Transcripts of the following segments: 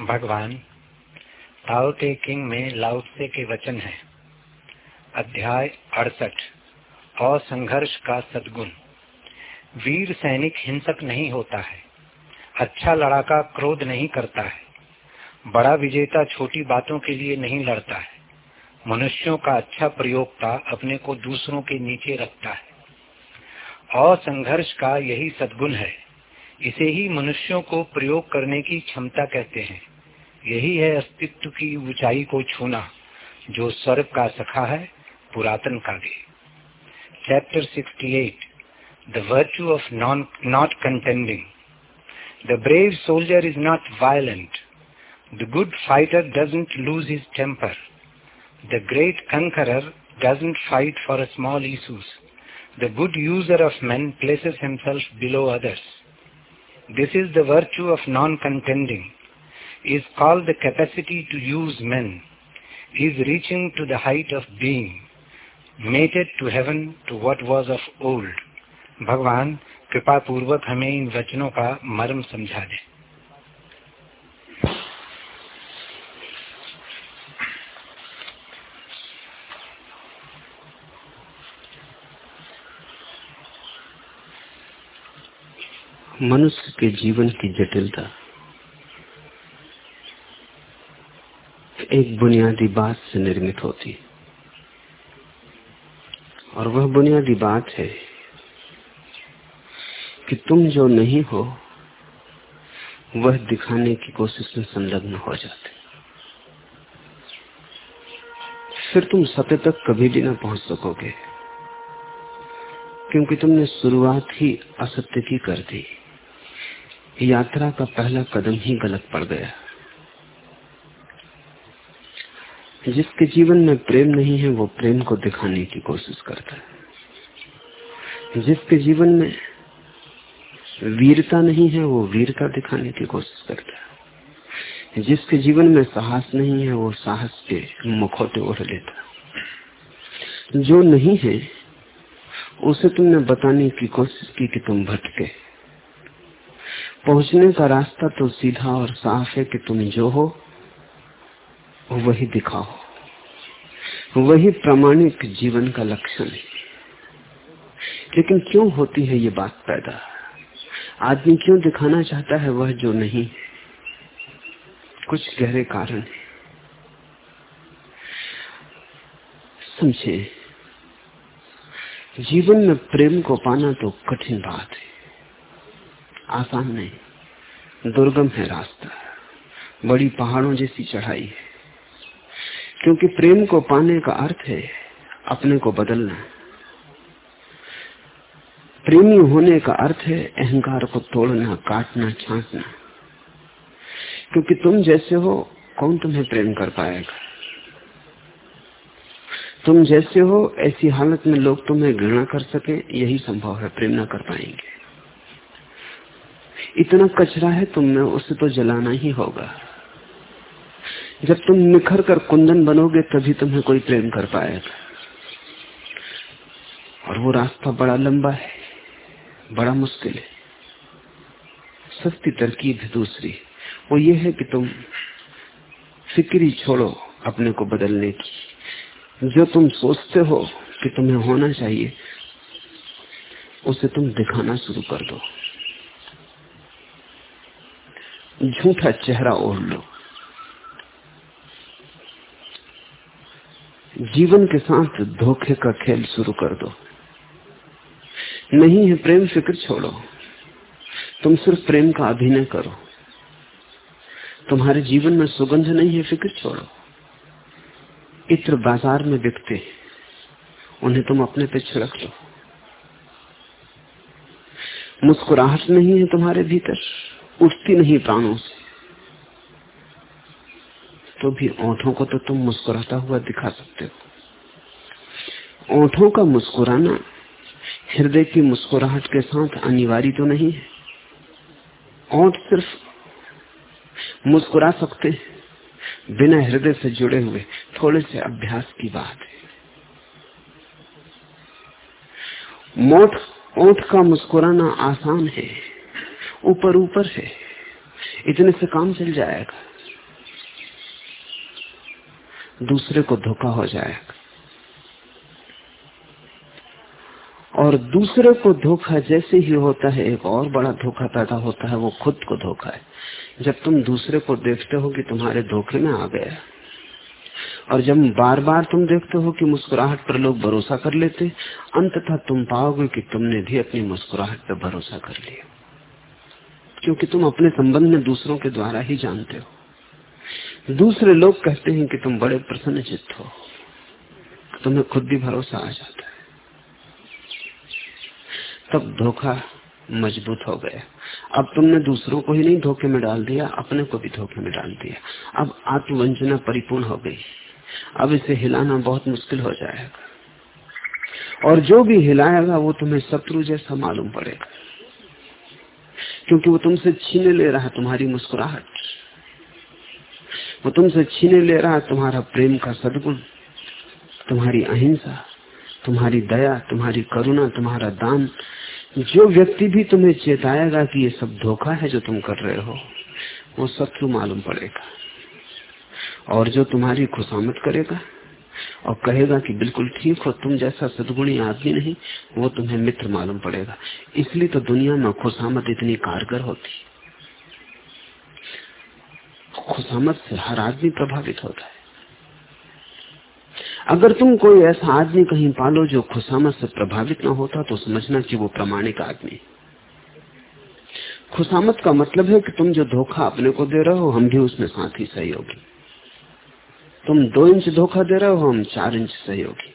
भगवान ताओ ते किंग में लाउसे के वचन है। अध्याय अड़सठ, असंघर्ष का सदगुण। वीर सैनिक हिंसक नहीं होता है अच्छा लड़ाका क्रोध नहीं करता है, बड़ा विजेता छोटी बातों के लिए नहीं लड़ता है, मनुष्यों का अच्छा प्रयोगता अपने को दूसरों के नीचे रखता है। असंघर्ष का यही सदगुण है इसे ही मनुष्यों को प्रयोग करने की क्षमता कहते हैं। यही है अस्तित्व की ऊंचाई को छूना, जो स्वर्ग का सखा है, पुरातन का भी chapter 68 the virtue of non not contending the brave soldier is not violent the good fighter doesn't lose his temper the great conqueror doesn't fight for small issues the good user of man places himself below others This is the virtue of non-contending, is called the capacity to use men, is reaching to the height of being, mated to heaven to what was of old. भगवान कृपा पूर्वक हमें इन वचनों का मर्म समझा दे मनुष्य के जीवन की जटिलता। एक बुनियादी बात से निर्मित होती और वह बुनियादी बात है कि तुम जो नहीं हो, वह दिखाने की कोशिश में संलग्न हो जाते। फिर तुम सत्य तक कभी भी ना पहुँच सकोगे, क्योंकि तुमने शुरुआत ही असत्य की कर दी। यात्रा का पहला कदम ही गलत पड़ गया। जिसके जीवन में प्रेम नहीं है, वो प्रेम को दिखाने की कोशिश करता है। जिसके जीवन में वीरता नहीं है, वो वीरता दिखाने की कोशिश करता है। जिसके जीवन में साहस नहीं है, वो साहस के मुखौटे ओढ़ लेता जो नहीं है, उसे तुमने बताने की कोशिश की कि तुम भटके। पहुँचने का रास्ता तो सीधा और साफ़ है कि तुम जो हो, वही दिखाओ। वही प्रमाणिक जीवन का लक्षण है। लेकिन क्यों होती है ये बात पैदा? आदमी क्यों दिखाना चाहता है वह जो नहीं? कुछ गहरे कारण है। समझे जीवन में प्रेम को पाना तो कठिन बात है। आसान नहीं। दुर्गम है रास्ता। बड़ी पहाड़ों जैसी चढ़ाई है। क्योंकि प्रेम को पाने का अर्थ है अपने को बदलना। प्रेमी होने का अर्थ है अहंकार को तोड़ना, काटना, छांटना। क्योंकि तुम जैसे हो, कौन तुम्हें प्रेम कर पाएगा? तुम जैसे हो, ऐसी हालत में लोग तुम्हें घृणा कर सके, यही संभव है, प्रेम ना कर पाएँगे। इतना कचरा है तुम में उसे तो जलाना ही होगा। जब तुम निखर कर कुंदन बनोगे, तभी तुम्हें कोई प्रेम कर पाएगा। और वो रास्ता बड़ा लंबा है, बड़ा मुश्किल है। सस्ती तरकीब है दूसरी। वो ये है कि तुम फिक्री छोड़ो अपने को बदलने की। जो तुम सोचते हो कि तुम्हें होना चाहिए, उसे तुम दिखाना शुरू कर दो। झूठा चेहरा ओढ़ लो। जीवन के साथ धोखे का खेल शुरू कर दो। नहीं है प्रेम फ़िक्र छोड़ो। तुम सिर्फ़ प्रेम का अभिनय करो। तुम्हारे जीवन में सुगंध नहीं है, फ़िक्र छोड़ो। इत्र बाज़ार में बिकते उन्हें तुम अपने पे छिड़क लो। मुस्कुराहट नहीं है तुम्हारे भीतर। उठती नहीं प्राणों से। तो भी ओठों को तो तुम मुस्कुराता हुआ दिखा सकते हो। ओठों का मुस्कुराना हृदय की मुस्कुराहट के साथ अनिवार्य तो नहीं है। ओठ सिर्फ़ मुस्कुरा सकते हैं, बिना हृदय से जुड़े हुए। थोड़े से अभ्यास की बात है। मोठ ओठ का मुस्कुराना आसान है। ऊपर ऊपर है इतने से काम चल जाएगा। दूसरे को धोखा हो जाएगा। और दूसरे को धोखा जैसे ही होता है, एक और बड़ा धोखा पैदा होता है, वो खुद को धोखा है। जब तुम दूसरे को देखते हो कि तुम्हारे धोखे में आ गया। और जब बार बार तुम देखते हो कि मुस्कुराहट पर लोग भरोसा कर लेते, अंततः तुम पाओगे कि तुमने भी अपनी मुस्कुराहट पर भरोसा कर लिया। क्योंकि तुम अपने संबंध में दूसरों के द्वारा ही जानते हो। दूसरे लोग कहते हैं कि तुम बड़े प्रसन्न चित्त हो। तुम्हें खुद भी भरोसा आ जाता है। तब धोखा मज़बूत हो गया। अब तुमने दूसरों को ही नहीं धोखे में डाल दिया, अपने को भी धोखे में डाल दिया। अब आत्मवंचना परिपूर्ण हो गई। अब इसे हिलाना बहुत मुश्किल हो जाएगा। और जो भी हिलाएगा, वो तुम्हें शत्रु जैसा मालूम पड़ेगा। क्योंकि वो तुमसे छीने ले रहा है तुम्हारी मुस्कुराहट। वो तुमसे छीने ले रहा है तुम्हारा प्रेम का सदगुण, तुम्हारी अहिंसा, तुम्हारी दया, तुम्हारी करुणा, तुम्हारा दान। जो व्यक्ति भी तुम्हें चेताएगा कि ये सब धोखा है जो तुम कर रहे हो, वो शत्रु मालूम पड़ेगा? और जो तुम्हारी खुशामत करेगा और कहेगा कि बिल्कुल ठीक हो, तुम जैसा सदगुणी आदमी नहीं, वो तुम्हें मित्र मालूम पड़ेगा। इसलिए तो दुनिया में खुशामत इतनी कारगर होती। खुशामत से हर आदमी प्रभावित होता है। अगर तुम कोई ऐसा आदमी कहीं पालो जो खुशामत से प्रभावित ना होता तो समझना कि वो प्रमाणिक आदमी खुशामत का मतलब है कि तुम जो धोखा अपने को दे रहे हो, हम भी उसमें साथ ही सहयोगी। तुम दो इंच धोखा दे रहे हो, हम चार इंच सहयोगी।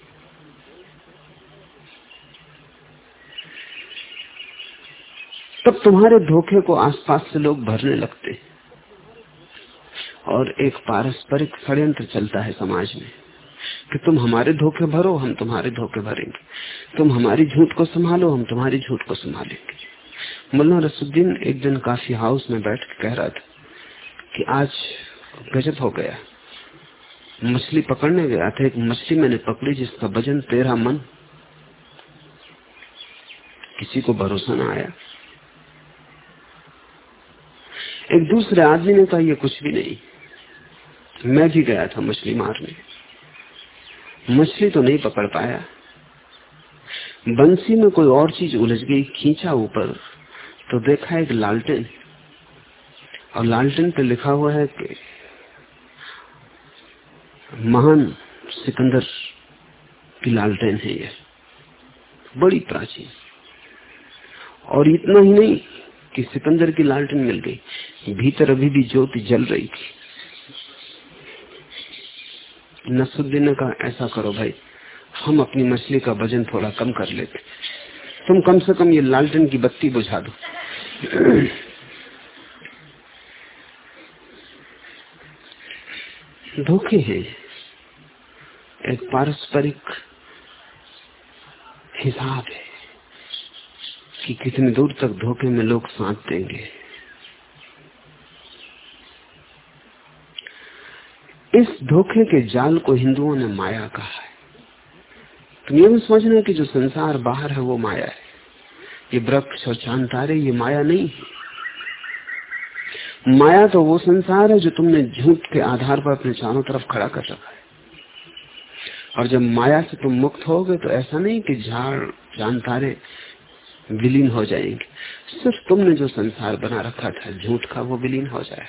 तब तुम्हारे धोखे को आसपास से लोग भरने लगते और एक पारस्परिक षड्यंत्र चलता है समाज में कि तुम हमारे धोखे भरो, हम तुम्हारे धोखे भरेंगे। तुम हमारी झूठ को संभालो, हम तुम्हारी झूठ को संभालेंगे। मुल्ला रसुद्दीन एक दिन काफ़ी हाउस में बैठ के कह रहा था कि आज गजब हो गया। मछली पकड़ने गया था, एक मछली मैंने पकड़ी जिसका वज़न तेरह मन। किसी को भरोसा ना आया। एक दूसरे आदमी ने कहा, ये कुछ भी नहीं। मैं भी गया था मछली मारने। मछली तो नहीं पकड़ पाया। बंसी में कोई और चीज़ उलझ गई, खींचा ऊपर तो देखा एक लालटेन। और लालटेन पे लिखा हुआ है कि महान सिकंदर की लालटेन है यह बड़ी प्राचीन। और इतना ही नहीं कि सिकंदर की लालटेन मिल गई। भीतर अभी भी ज्योति जल रही थी। नसुद्दीन कहा, ऐसा करो भाई, हम अपनी मछली का वज़न थोड़ा कम कर लेते। तुम कम से कम ये लालटेन की बत्ती बुझा दो। धोखे हैं। एक पारस्परिक हिसाब है कि कितनी दूर तक धोखे में लोग साथ देंगे। इस धोखे के जाल को हिंदुओं ने माया कहा है। तुम ये भी समझना कि जो संसार बाहर है वो माया है। ये वृक्ष और चाँद तारे, ये माया नहीं है। माया तो वो संसार है जो तुमने झूठ के आधार पर अपने चारों तरफ़ खड़ा कर रखा है। और जब माया से तुम मुक्त होगे तो ऐसा नहीं कि झाड़ चाँद तारे विलीन हो जाएँगे। सिर्फ़ तुमने जो संसार बना रखा था, झूठ का वो विलीन हो जाए।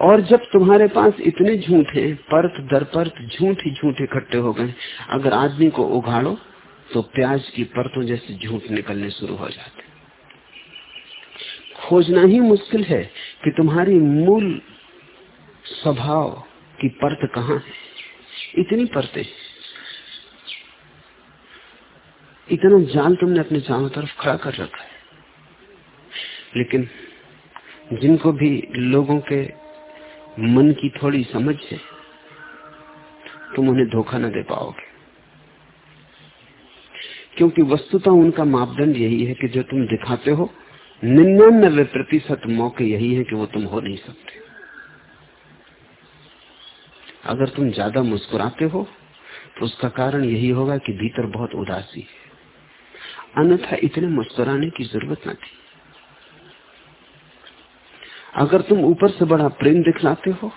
और जब तुम्हारे पास इतने झूठ है, परत दर परत झूठ ही झूठ इकट्ठे हो गए, अगर आदमी को उगाड़ो तो प्याज की परतों जैसे झूठ निकलने शुरू हो जाते। खोजना ही मुश्किल है कि तुम्हारी मूल स्वभाव की परत कहाँ है? इतनी परतें। इतना जाल तुमने अपने चारों तरफ़ खड़ा कर रखा है। लेकिन जिनको भी लोगों के मन की थोड़ी समझ है, तुम उन्हें धोखा न दे पाओगे। क्योंकि वस्तुतः उनका मापदंड यही है कि जो तुम दिखाते हो निन्यानबे प्रतिशत मौके यही है कि वो तुम हो नहीं सकते। अगर तुम ज़्यादा मुस्कुराते हो तो उसका कारण यही होगा कि भीतर बहुत उदासी है। अन्यथा इतने मुस्कुराने की ज़रूरत न थी। अगर तुम ऊपर से बड़ा प्रेम दिखलाते हो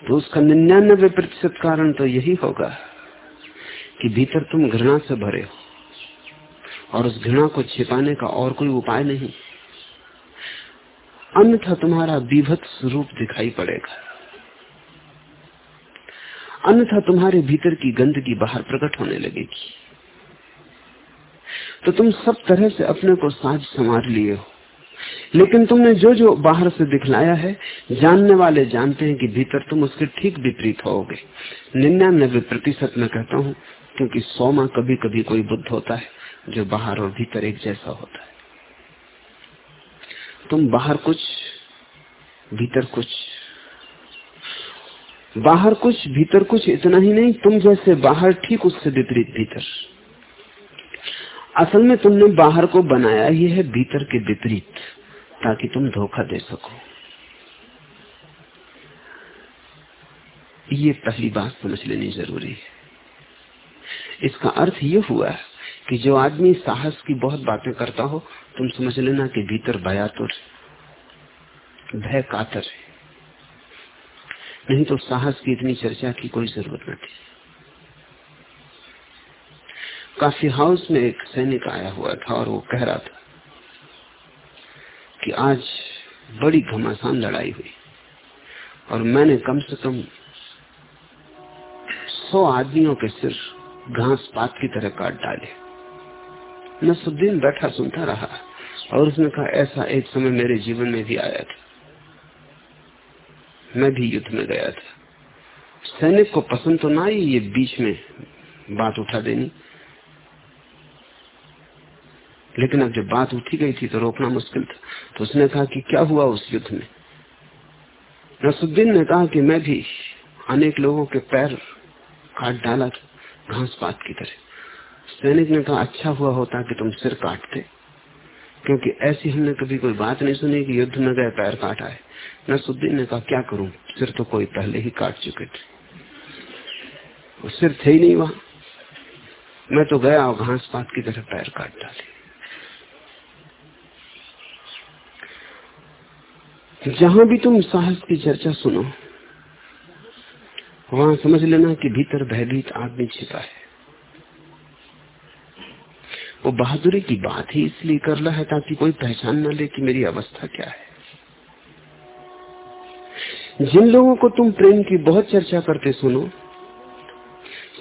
तो उसका निन्यानबे प्रतिशत कारण तो यही होगा कि भीतर तुम घृणा से भरे हो, और उस घृणा को छिपाने का और कोई उपाय नहीं। अन्यथा तुम्हारा विभत्स रूप दिखाई पड़ेगा। अन्यथा तुम्हारे भीतर की गंदगी बाहर प्रकट होने लगेगी। तो तुम सब तरह से अपने को साज संवार लिए हो। लेकिन तुमने जो जो बाहर से दिखलाया है, जानने वाले जानते हैं कि भीतर तुम उसके ठीक विपरीत होगे। निन्यानबे प्रतिशत में कहता हूँ, क्योंकि सौ में कभी कभी कोई बुद्ध होता है, जो बाहर और भीतर एक जैसा होता है। तुम बाहर कुछ, भीतर कुछ। बाहर कुछ, भीतर कुछ इतना ही नहीं, तुम जैसे बाहर, ठीक उससे विपरीत भीतर। असल में तुमने बाहर को बनाया ही है भीतर के विपरीत, ताकि तुम धोखा दे सको। ये पहली बात समझ लेनी ज़रूरी है। इसका अर्थ ये हुआ कि जो आदमी साहस की बहुत बातें करता हो, तुम समझ लेना कि भीतर भयातुर भय कातर है। नहीं तो साहस की इतनी चर्चा की कोई ज़रूरत न थी। काफ़ी हाउस में एक सैनिक आया हुआ था और वो कह रहा था कि आज बड़ी घमासान लड़ाई हुई और मैंने कम से कम सौ आदमियों के सिर घास पात की तरह काट डाले। नसुद्दीन बैठा सुनता रहा और उसने कहा, ऐसा एक समय मेरे जीवन में भी आया था। मैं भी युद्ध में गया था। सैनिक को पसंद तो ना ही ये बीच में बात उठा देनी। लेकिन अब जब बात उठी गई थी तो रोकना मुश्किल था। तो उसने कहा कि क्या हुआ उस युद्ध में? नसुद्दीन ने कहा कि मैं भी अनेक लोगों के पैर काट डाला था, घास पात की तरह। सैनिक ने कहा अच्छा हुआ होता कि तुम सिर काटते। क्योंकि ऐसी हमने कभी कोई बात नहीं सुनी कि युद्ध में गए पैर काटा है नसुद्दीन ने कहा, क्या करूँ? सिर तो कोई पहले ही काट चुके थे। सिर थे ही नहीं वहाँ। मैं तो गया और घास पात की तरह पैर काट डाले। जहाँ भी तुम साहस की चर्चा सुनो, वहाँ समझ लेना कि भीतर भयभीत आदमी छिपा है। वो बहादुरी की बात ही इसलिए कर रहा है ताकि कोई पहचान न ले कि मेरी अवस्था क्या है। जिन लोगों को तुम प्रेम की बहुत चर्चा करते सुनो,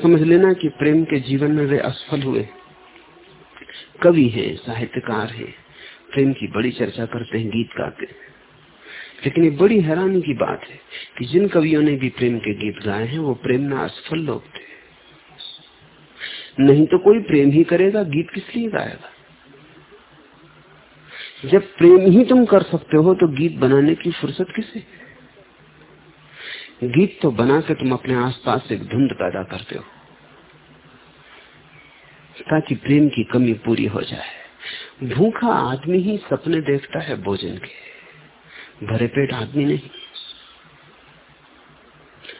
समझ लेना कि प्रेम के जीवन में वे असफल हुए। कवि हैं, साहित्यकार हैं, प्रेम की बड़ी चर्चा करते हैं, गीत गाते हैं। लेकिन ये बड़ी हैरानी की बात है कि जिन कवियों ने भी प्रेम के गीत गाए हैं, वो प्रेम में असफल लोग थे। नहीं तो कोई प्रेम ही करेगा, गीत किस लिए गाएगा? जब प्रेम ही तुम कर सकते हो तो गीत बनाने की फुर्सत किसे? गीत तो बना के तुम अपने आसपास एक धुंध पैदा करते हो, ताकि प्रेम की कमी पूरी हो जाए। भूखा आदमी ही सपने देखता है भोजन के, भरे पेट आदमी नहीं।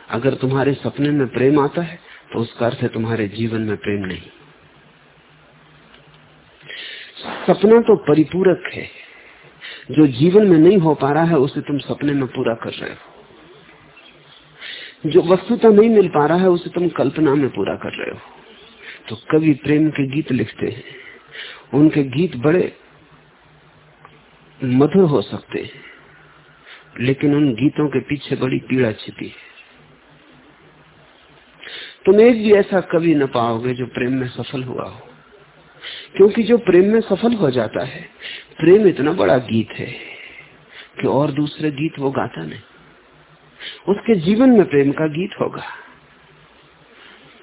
अगर तुम्हारे सपने में प्रेम आता है तो उसका अर्थ है तुम्हारे जीवन में प्रेम नहीं। सपना तो परिपूरक है। जो जीवन में नहीं हो पा रहा है, उसे तुम सपने में पूरा कर रहे हो। जो वस्तुता नहीं मिल पा रहा है, उसे तुम कल्पना में पूरा कर रहे हो। तो कवि प्रेम के गीत लिखते हैं। उनके गीत बड़े मधुर हो सकते हैं। लेकिन उन गीतों के पीछे बड़ी पीड़ा छिपी है। तुम एक भी ऐसा कवि न पाओगे जो प्रेम में सफल हुआ हो। क्योंकि जो प्रेम में सफल हो जाता है, प्रेम इतना बड़ा गीत है कि और दूसरे गीत वो गाता नहीं। उसके जीवन में प्रेम का गीत होगा,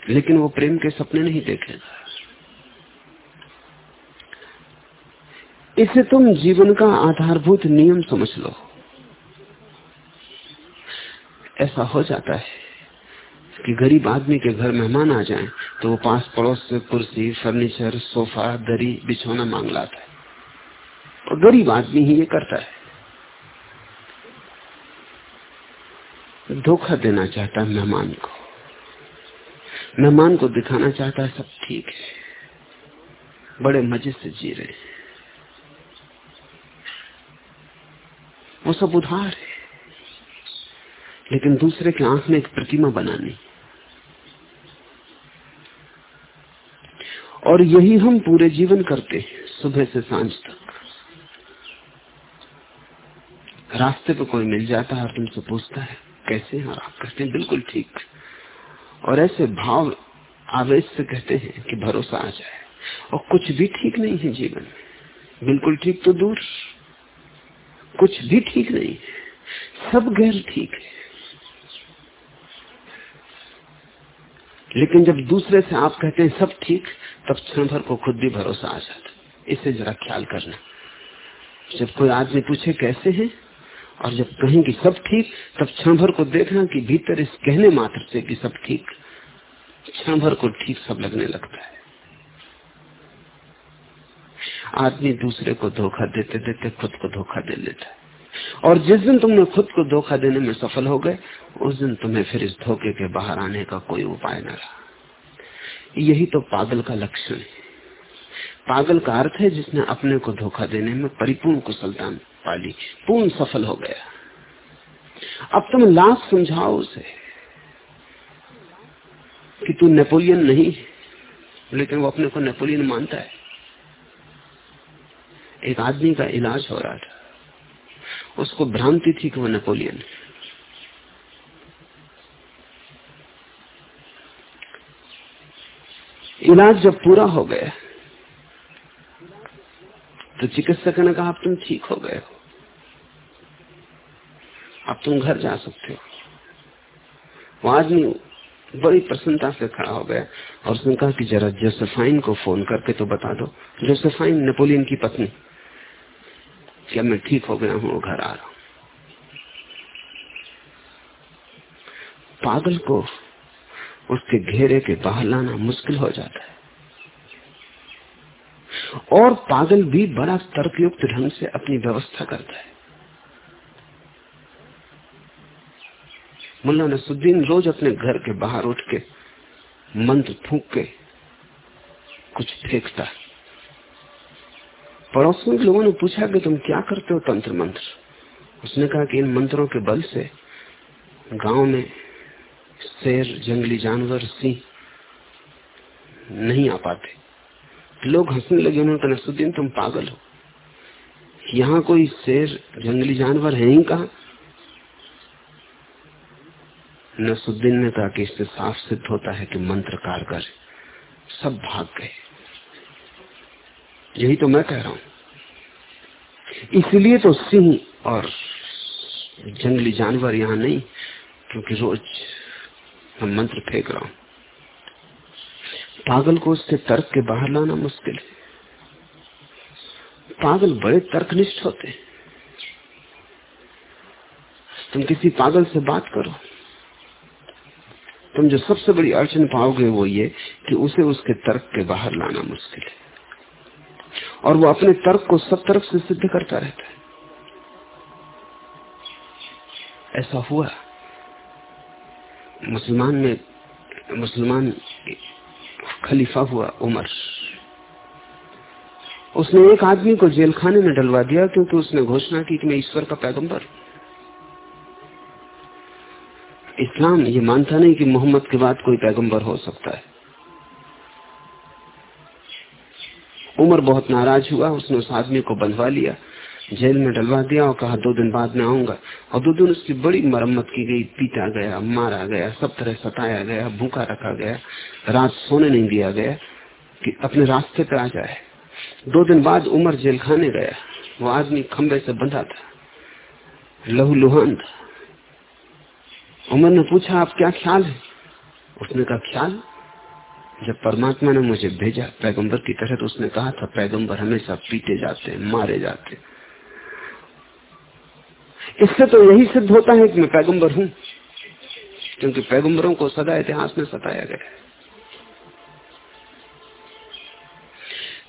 लेकिन वो प्रेम के सपने नहीं देखेगा। इसे तुम जीवन का आधारभूत नियम समझ लो। ऐसा हो जाता है। कि गरीब आदमी के घर मेहमान आ जाएँ तो वो पास पड़ोस से कुर्सी, फर्नीचर, सोफा, दरी, बिछौना मांग लाता है। और गरीब आदमी ही ये करता है। धोखा देना चाहता है मेहमान को। मेहमान को दिखाना चाहता है सब ठीक है। बड़े मज़े से जी रहे हैं। वो सब उधार है। लेकिन दूसरे के आँख में एक प्रतिमा बनानी और यही हम पूरे जीवन करते हैं, सुबह से साँझ तक। रास्ते पे कोई मिल जाता है, तुमसे पूछता है, कैसे हैं आप? कहते हैं, बिल्कुल ठीक। और ऐसे भाव, आवेश से कहते हैं कि भरोसा आ जाए। और कुछ भी ठीक नहीं है जीवन में। बिल्कुल ठीक तो दूर। कुछ भी ठीक नहीं है। सब गैर ठीक है। लेकिन जब दूसरे से आप कहते हैं सब ठीक, तब क्षण भर को खुद भी भरोसा आ जाता इसे जरा ख्याल करना। जब कोई आदमी पूछे कैसे हैं, और जब कहें कि सब ठीक, तब क्षण भर को देखना कि भीतर इस कहने मात्र से कि सब ठीक, क्षण भर को ठीक सब लगने लगता है। आदमी दूसरे को धोखा देते देते खुद को धोखा दे लेता है। और जिस दिन तुमने खुद को धोखा देने में सफल हो गए, उस दिन तुम्हें फिर इस धोखे के बाहर आने का कोई उपाय न रहा। यही तो पागल का लक्षण है। पागल का अर्थ है जिसने अपने को धोखा देने में परिपूर्ण कुशलता पाली, पूर्ण सफल हो गया। अब तुम लाख समझाओ उसे कि तू नेपोलियन नहीं लेकिन वो अपने को नेपोलियन मानता है। एक आदमी का इलाज हो रहा था। उसको भ्रांति थी कि वो नेपोलियन। इलाज जब पूरा हो गया तो चिकित्सक ने कहा, अब तुम ठीक हो गए हो। अब तुम घर जा सकते हो। वो आदमी बड़ी प्रसन्नता से खड़ा हो गया और उसने कहा कि जरा जोसेफाइन को फ़ोन करके तो बता दो। जोसेफाइन नेपोलियन की पत्नी। क्या मैं ठीक हो गया हूँ घर आ रहा हूँ। पागल को उसके घेरे के बाहर लाना मुश्किल हो जाता है। और पागल भी बड़ा तर्कयुक्त ढंग से अपनी व्यवस्था करता है। मुल्ला नसुद्दीन रोज अपने घर के बाहर उठ के मंत्र फूक के कुछ फेंकता पड़ोस में लोगों ने पूछा कि तुम क्या करते हो तंत्र मंत्र? उसने कहा कि इन मंत्रों के बल से गाँव में शेर, जंगली जानवर, सिंह नहीं आ पाते। लोग हंसने लगे, उन्होंने कहा नसुद्दीन तुम पागल हो। यहाँ कोई शेर, जंगली जानवर है ही कहा? नसुद्दीन ने कहा कि इससे साफ़ सिद्ध होता है कि मंत्र कारगर सब भाग गए। यही तो मैं कह रहा हूँ। इसलिए तो सिंह और जंगली जानवर यहाँ नहीं, क्योंकि रोज मैं मंत्र फेंक रहा हूँ। पागल को उससे तर्क के बाहर लाना मुश्किल है। पागल बड़े तर्कनिष्ठ होते तुम किसी पागल से बात करो। तुम जो सबसे बड़ी अड़चन पाओगे वो ये कि उसे उसके तर्क के बाहर लाना मुश्किल है। और वो अपने तर्क को सब तरफ़ से सिद्ध करता रहता है। ऐसा हुआ। मुसलमान में, मुसलमान खलीफा हुआ उमर। उसने एक आदमी को जेल खाने में डलवा दिया क्योंकि उसने घोषणा की कि मैं ईश्वर का पैगंबर इस्लाम ये मानता नहीं कि मोहम्मद के बाद कोई पैगंबर हो सकता है। उमर बहुत नाराज़ हुआ, उसने उस आदमी को बंधवा लिया, जेल में डलवा दिया और कहा, दो दिन बाद में आऊँगा। और दो दिन उसकी बड़ी मरम्मत की गई, पीटा गया, मारा गया, सब तरह सताया गया, भूखा रखा गया, रात सोने नहीं दिया गया कि अपने रास्ते पर आ जाए। दो दिन बाद उमर जेल खाने गया। वो आदमी खंबे से बंधा था, लहू लुहान था। उमर ने पूछा, आप क्या ख्याल है? उसने कहा, ख्याल जब परमात्मा ने मुझे भेजा, पैगंबर की तरह तो उसने कहा था, पैगंबर हमेशा पीटे जाते मारे जाते इससे तो यही सिद्ध होता है कि मैं पैगंबर हूँ, क्योंकि पैगंबरों को सदा इतिहास में सताया गया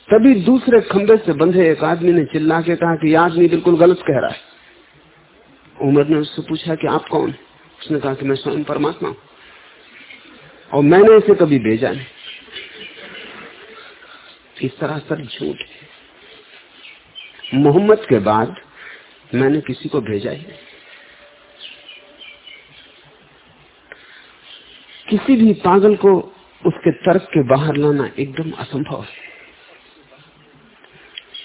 तभी दूसरे खंबे से बंधे एक आदमी ने चिल्ला के कहा कि आदमी बिल्कुल गलत कह रहा है। उमर ने उससे पूछा कि आप कौन? उसने कहा कि मैं स्वयं परमात्मा हूँ। और मैंने इसे कभी भेजा नहीं। इस तरह सर झूठ है। मोहम्मद के बाद मैंने किसी को भेजा ही किसी भी पागल को उसके तर्क के बाहर लाना एकदम असंभव है।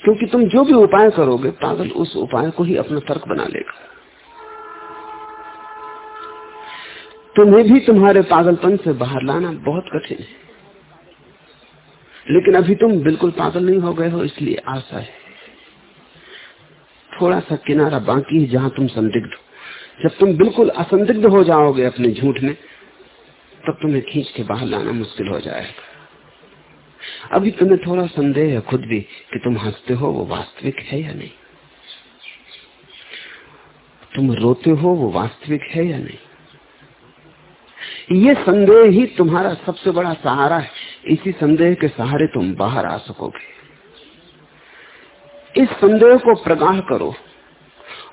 क्योंकि तुम जो भी उपाय करोगे, पागल उस उपाय को ही अपना तर्क बना लेगा। तुम्हें भी तुम्हारे पागलपन से बाहर लाना बहुत कठिन है। लेकिन अभी तुम बिल्कुल पागल नहीं हो गए हो, इसलिए आशा है। थोड़ा सा किनारा बाकी है जहाँ तुम संदिग्ध हो। जब तुम बिल्कुल असंदिग्ध हो जाओगे अपने झूठ में, तब तुम्हें खींच के बाहर लाना मुश्किल हो जाएगा। अभी तुम्हें थोड़ा संदेह है खुद भी कि तुम हँसते हो, वो वास्तविक है या नहीं? तुम रोते हो, वो वास्तविक है या नहीं? ये संदेह ही तुम्हारा सबसे बड़ा सहारा है। इसी संदेह के सहारे तुम बाहर आ सकोगे। इस संदेह को प्रगाह करो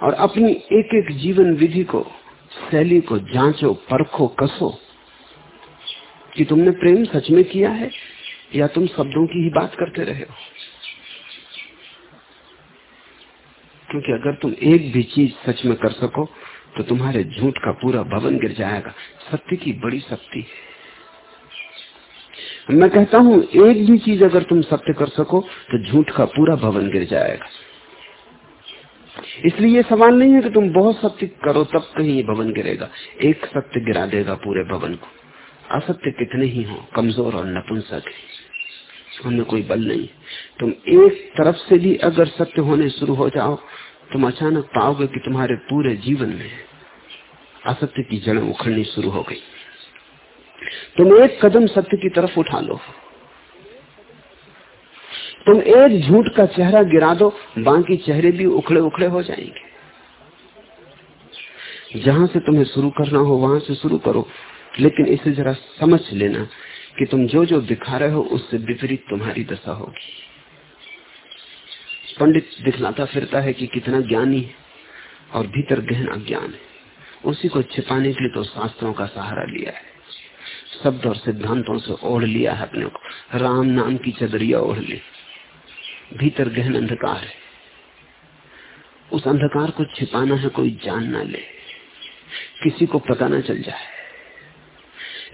और अपनी एक एक जीवन विधि को, शैली को जांचो, परखो, कसो कि तुमने प्रेम सच में किया है या तुम शब्दों की ही बात करते रहे हो। क्योंकि अगर तुम एक भी चीज़ सच में कर सको तो तुम्हारे झूठ का पूरा भवन गिर जाएगा। सत्य की बड़ी शक्ति। मैं कहता हूँ, एक भी चीज़ अगर तुम सत्य कर सको तो झूठ का पूरा भवन गिर जाएगा। इसलिए ये सवाल नहीं है कि तुम बहुत सत्य करो, तब कहीं भवन गिरेगा। एक सत्य गिरा देगा पूरे भवन को। असत्य कितने ही हो, कमज़ोर और नपुंसक। है उनमें कोई बल नहीं। तुम एक तरफ़ से भी अगर सत्य होने शुरू हो जाओ तुम अचानक पाओगे कि तुम्हारे पूरे जीवन में असत्य की जड़ें उखड़नी शुरू हो गई। तुम एक कदम सत्य की तरफ़ उठा लो। तुम एक झूठ का चेहरा गिरा दो, बाकी चेहरे भी उखड़े उखड़े हो जाएँगे। जहाँ से तुम्हें शुरू करना हो, वहाँ से शुरू करो। लेकिन इसे जरा समझ लेना कि तुम जो जो दिखा रहे हो, उससे विपरीत तुम्हारी दशा होगी। पंडित दिखलाता फिरता है कि कितना ज्ञानी है और भीतर गहन अज्ञान है। उसी को छिपाने के लिए तो शास्त्रों का सहारा लिया है। शब्द और सिद्धांतों से ओढ़ लिया है अपने को। राम नाम की चदरिया ओढ़ ली। भीतर गहन अंधकार है। उस अंधकार को छिपाना है, कोई जान ना ले। किसी को पता ना चल जाए।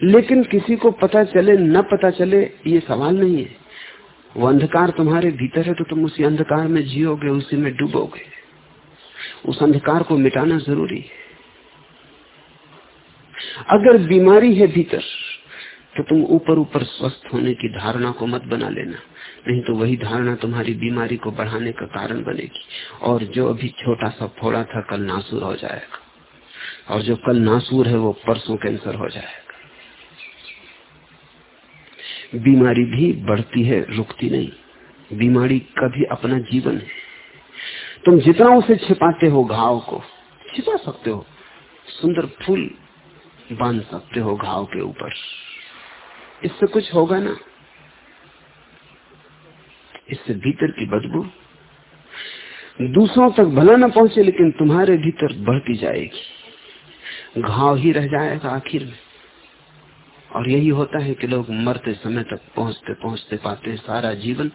लेकिन किसी को पता चले, न पता चले, ये सवाल नहीं है। वो अंधकार तुम्हारे भीतर है तो तुम उसी अंधकार में जियोगे, उसी में डूबोगे। उस अंधकार को मिटाना ज़रूरी है। अगर बीमारी है भीतर तो तुम ऊपर ऊपर स्वस्थ होने की धारणा को मत बना लेना। नहीं तो वही धारणा तुम्हारी बीमारी को बढ़ाने का कारण बनेगी। और जो अभी छोटा सा फोड़ा था, कल नासूर हो जाएगा। और जो कल नासूर है, वो परसों कैंसर हो जाएगा। बीमारी भी बढ़ती है, रुकती नहीं। बीमारी का भी अपना जीवन है। तुम जितना उसे छिपाते हो घाव को, छिपा सकते हो। सुंदर फूल बाँध सकते हो घाव के ऊपर। इससे कुछ होगा ना? इससे भीतर की बदबू दूसरों तक भला ना पहुँचे, लेकिन तुम्हारे भीतर बढ़ती जाएगी। घाव ही रह जाएगा आखिर में। और यही होता है कि लोग मरते समय तक पहुँचते पहुँचते पाते सारा जीवन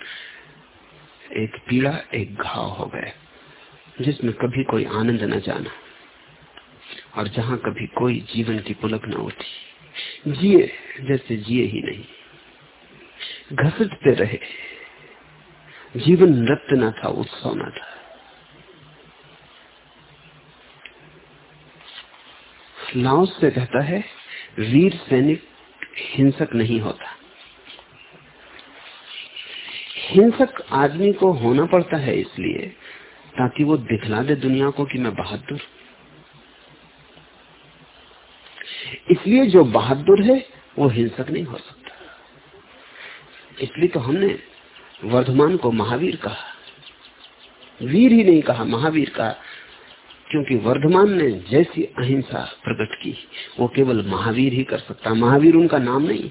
एक पीड़ा, एक घाव हो गए जिसमें कभी कोई आनंद न जाना और जहाँ कभी कोई जीवन की पुलक न उठी। जिए, जैसे जिए ही नहीं। घसटते रहे। जीवन नृत्य न था, उत्सव न था। लाओस से कहता है, वीर सैनिक हिंसक नहीं होता। हिंसक आदमी को होना पड़ता है इसलिए ताकि वो दिखला दे दुनिया को कि मैं बहादुर। इसलिए जो बहादुर है, वो हिंसक नहीं हो सकता। इसलिए तो हमने वर्धमान को महावीर कहा। वीर ही नहीं कहा, महावीर कहा क्योंकि वर्धमान ने जैसी अहिंसा प्रकट की, वो केवल महावीर ही कर सकता। महावीर उनका नाम नहीं,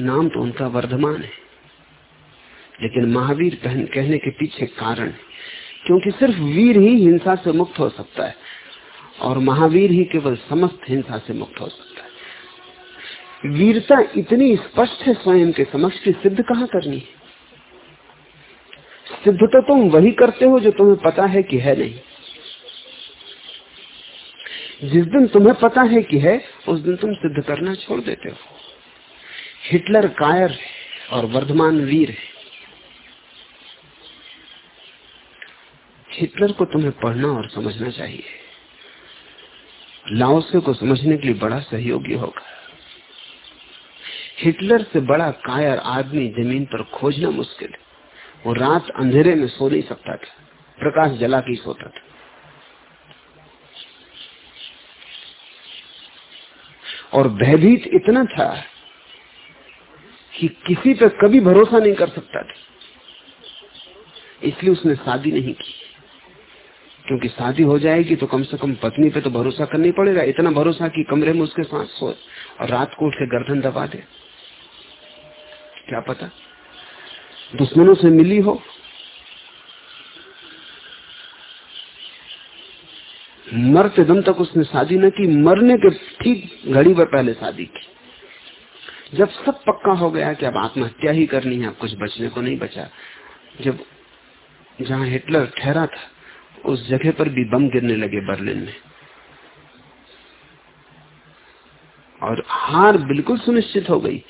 नाम तो उनका वर्धमान है। लेकिन महावीर कहने के पीछे कारण क्योंकि सिर्फ़ वीर ही हिंसा से मुक्त हो सकता है, और महावीर ही केवल समस्त हिंसा से मुक्त हो सकता है। वीरता इतनी स्पष्ट है स्वयं के समक्ष की सिद्ध कहाँ करनी है? सिद्ध तो तुम वही करते हो जो तुम्हें पता है कि है नहीं। जिस दिन तुम्हें पता है कि है, उस दिन तुम सिद्ध करना छोड़ देते हो। हिटलर कायर और वर्धमान वीर है। हिटलर को तुम्हें पढ़ना और समझना चाहिए। लाओसे को समझने के लिए बड़ा सहयोगी होगा। हिटलर से बड़ा कायर आदमी ज़मीन पर खोजना मुश्किल है। वो रात अंधेरे में सो नहीं सकता था। प्रकाश जला के सोता था। और भयभीत इतना था कि किसी पे कभी भरोसा नहीं कर सकता था। इसलिए उसने शादी नहीं की। क्योंकि शादी हो जाएगी तो कम से कम पत्नी पे तो भरोसा करना ही पड़ेगा। इतना भरोसा कि कमरे में उसके साथ सोए और रात को उठ के गर्दन दबा दे। क्या पता? दुश्मनों से मिली हो मरते दम तक उसने शादी न की, मरने के ठीक घड़ी भर पहले शादी की। जब सब पक्का हो गया कि अब आत्महत्या ही करनी है, अब कुछ बचने को नहीं बचा। जब जहाँ हिटलर ठहरा था, उस जगह पर भी बम गिरने लगे बर्लिन में। और हार बिल्कुल सुनिश्चित हो गई।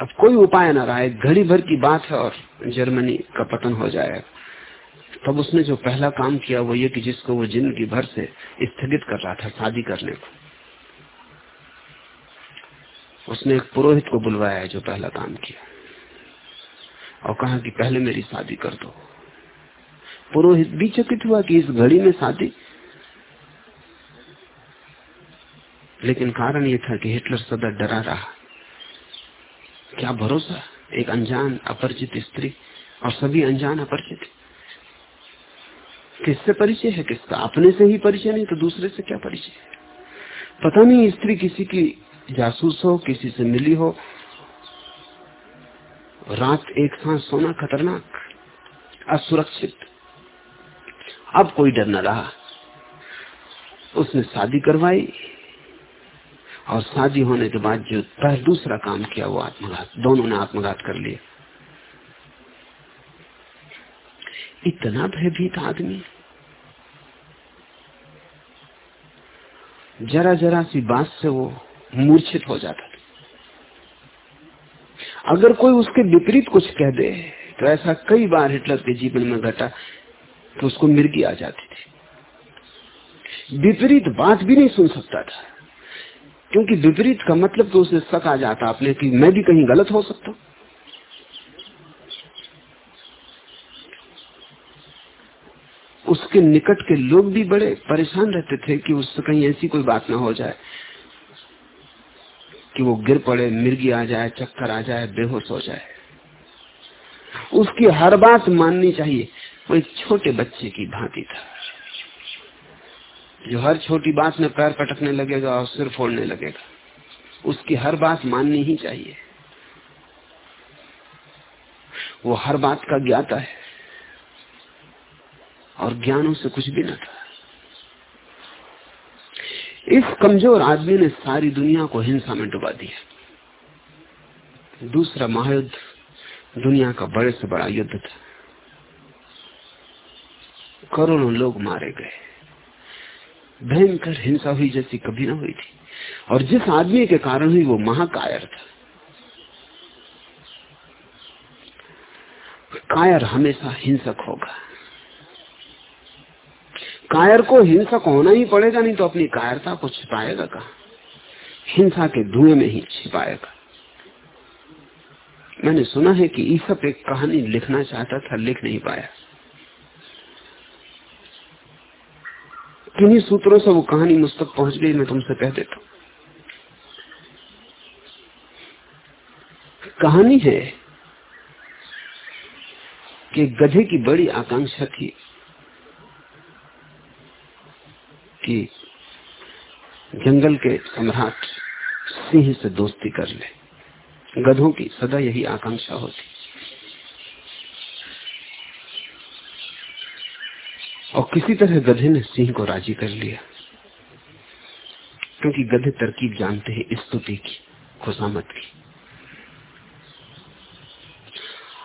अब कोई उपाय ना रहा है घड़ी भर की बात है और जर्मनी का पतन हो जाएगा। तब उसने जो पहला काम किया वो ये कि जिसको वो ज़िंदगी भर से स्थगित कर रहा था शादी करने को, उसने एक पुरोहित को बुलवाया जो पहला काम किया और कहा कि पहले मेरी शादी कर दो। पुरोहित भी चकित हुआ कि इस घड़ी में शादी, लेकिन कारण यह था कि हिटलर सदा डरा रहा। क्या भरोसा? एक अनजान, अपरिचित स्त्री और सभी अनजान अपरिचित। किससे परिचय है? किसका? अपने से ही परिचय नहीं तो दूसरे से क्या परिचय है? पता नहीं, स्त्री किसी की जासूस हो, किसी से मिली हो। रात एक साथ सोना खतरनाक, असुरक्षित। अब कोई डर न रहा। उसने शादी करवाई, और शादी होने के बाद जो पहले दूसरा काम किया, वो आत्मघात, दोनों ने आत्मघात कर लिया। इतना भयभीत आदमी। जरा जरा सी बात से वो मूर्छित हो जाता था। अगर कोई उसके विपरीत कुछ कह दे तो ऐसा कई बार हिटलर के जीवन में घटा तो उसको मिर्गी आ जाती थी। विपरीत बात भी नहीं सुन सकता था। क्योंकि विपरीत का मतलब तो उसे शक आ जाता अपने कि मैं भी कहीं गलत हो सकता उसके निकट के लोग भी बड़े परेशान रहते थे कि उससे कहीं ऐसी कोई बात ना हो जाए, कि वो गिर पड़े, मिर्गी आ जाए, चक्कर आ जाए, बेहोश हो जाए। उसकी हर बात माननी चाहिए। वो एक छोटे बच्चे की भांति था। जो हर छोटी बात में पैर पटकने लगेगा और सिर फोड़ने लगेगा, उसकी हर बात माननी ही चाहिए। वो हर बात का ज्ञाता है। और ज्ञानों से कुछ भी न था। इस कमज़ोर आदमी ने सारी दुनिया को हिंसा में डुबा दिया। दूसरा महायुद्ध दुनिया का बड़े से बड़ा युद्ध था। करोड़ों लोग मारे गए। भयंकर हिंसा हुई जैसी कभी ना हुई थी। और जिस आदमी के कारण हुई वो महाकायर था। कायर हमेशा हिंसक होगा। कायर को हिंसक होना ही पड़ेगा, नहीं तो अपनी कायरता को छिपाएगा कहा? हिंसा के धुएँ में ही छिपाएगा। मैंने सुना है कि ईसप एक कहानी लिखना चाहता था, लिख नहीं पाया। किन्हीं सूत्रों से वो कहानी मुझ तक पहुँच गई, मैं तुमसे कह देता हूँ। कहानी है कि गधे की बड़ी आकांक्षा थी। कि जंगल के सम्राट सिंह से दोस्ती कर ले। गधों की सदा यही आकांक्षा होती। और किसी तरह गधे ने सिंह को राज़ी कर लिया। क्योंकि गधे तरकीब जानते हैं, स्तुति की खुशामत की।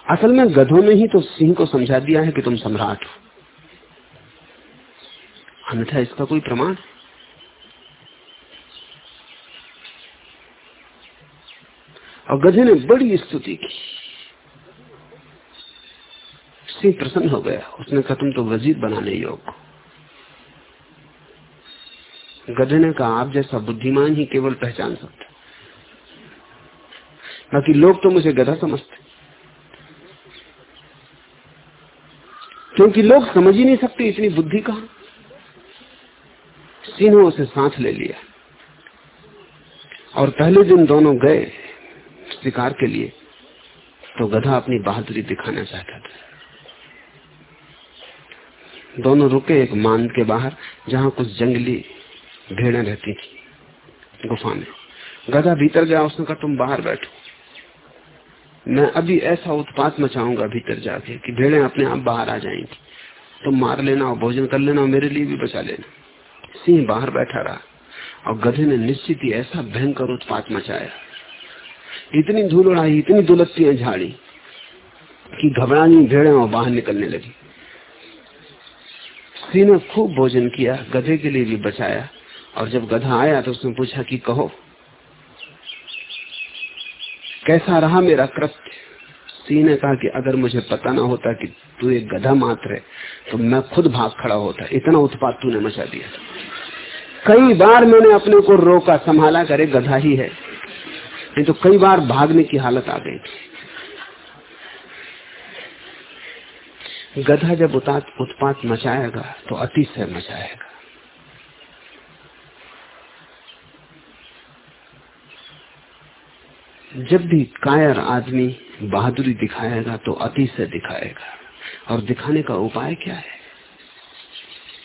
असल में गधों ने ही तो सिंह को समझा दिया है कि तुम सम्राट हो। अन्यथा इसका कोई प्रमाण? है और गधे ने बड़ी स्तुति की। सिंह प्रसन्न हो गया। उसने कहा, तुम तो वज़ीर बनाने योग गधे ने कहा, आप जैसा बुद्धिमान ही केवल पहचान सकते बाकी लोग तो मुझे गधा समझते क्योंकि लोग समझ ही नहीं सकते इतनी बुद्धि कहा? सिंह उसे साथ ले लिया। और पहले दिन दोनों गए शिकार के लिए तो गधा अपनी बहादुरी दिखाना चाहता था। दोनों रुके एक मान के बाहर, जहाँ कुछ जंगली भेड़ें रहती थी, गुफा में। गधा भीतर गया, उसने कहा, तुम बाहर बैठो। मैं अभी ऐसा उत्पात मचाऊँगा भीतर जाके कि भेड़ें अपने आप बाहर आ जाएँगी। तुम मार लेना और भोजन कर लेना और मेरे लिए भी बचा लेना। सिंह बाहर बैठा रहा और गधे ने निश्चित ही ऐसा भयंकर उत्पात मचाया। इतनी धूल उड़ाई, इतनी दुलत्तियाँ झाड़ी कि घबरानी भेड़े और बाहर निकलने लगी। सिंह ने खूब भोजन किया, गधे के लिए भी बचाया और जब गधा आया तो उसने पूछा कि कहो, कैसा रहा मेरा कृत्य? सिंह ने कहा कि अगर मुझे पता ना होता कि तू एक गधा मात्र है तो मैं खुद भाग खड़ा होता। इतना उत्पाद तूने मचा दिया। कई बार मैंने अपने को रोका, संभाला, करे, गधा ही है। नहीं तो कई बार भागने की हालत आ गई गधा जब उतात, उत्पात मचाएगा तो अतिशय मचाएगा। जब भी कायर आदमी बहादुरी दिखाएगा तो अति से दिखाएगा। और दिखाने का उपाय क्या है?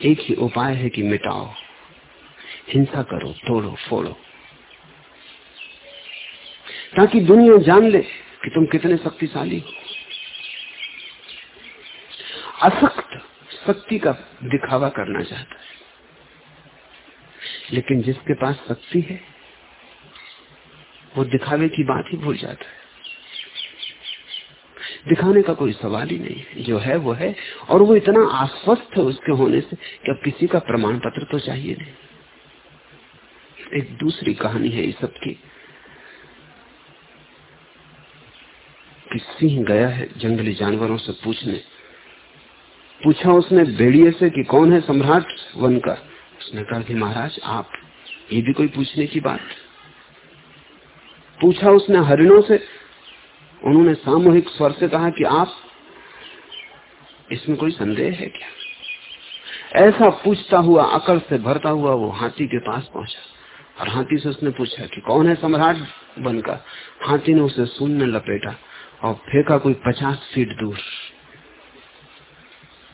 एक ही उपाय है कि मिटाओ। हिंसा करो, तोड़ो, फोड़ो। ताकि दुनिया जान ले कि तुम कितने शक्तिशाली हो। असक्त शक्ति का दिखावा करना चाहता है। लेकिन जिसके पास शक्ति है, वो दिखावे की बात ही भूल जाता है। दिखाने का कोई सवाल ही नहीं है। जो है, वो है, और वो इतना आश्वस्त है उसके होने से कि अब किसी का प्रमाण पत्र तो चाहिए नहीं। एक दूसरी कहानी है इस सब की। कि सिंह गया है जंगली जानवरों से पूछने। पूछा उसने भेड़िए से कि कौन है सम्राट वन का? उसने कहा कि महाराज, आप, ये भी कोई पूछने की बात? पूछा उसने हरिणों से। उन्होंने सामूहिक स्वर से कहा कि आप, इसमें कोई संदेह है क्या? ऐसा पूछता हुआ अकल से भरता हुआ वो हाथी के पास पहुँचा। और हाथी से उसने पूछा कि कौन है सम्राट? बनकर हाथी ने उसे शून्य लपेटा और फेंका कोई पचास फीट दूर।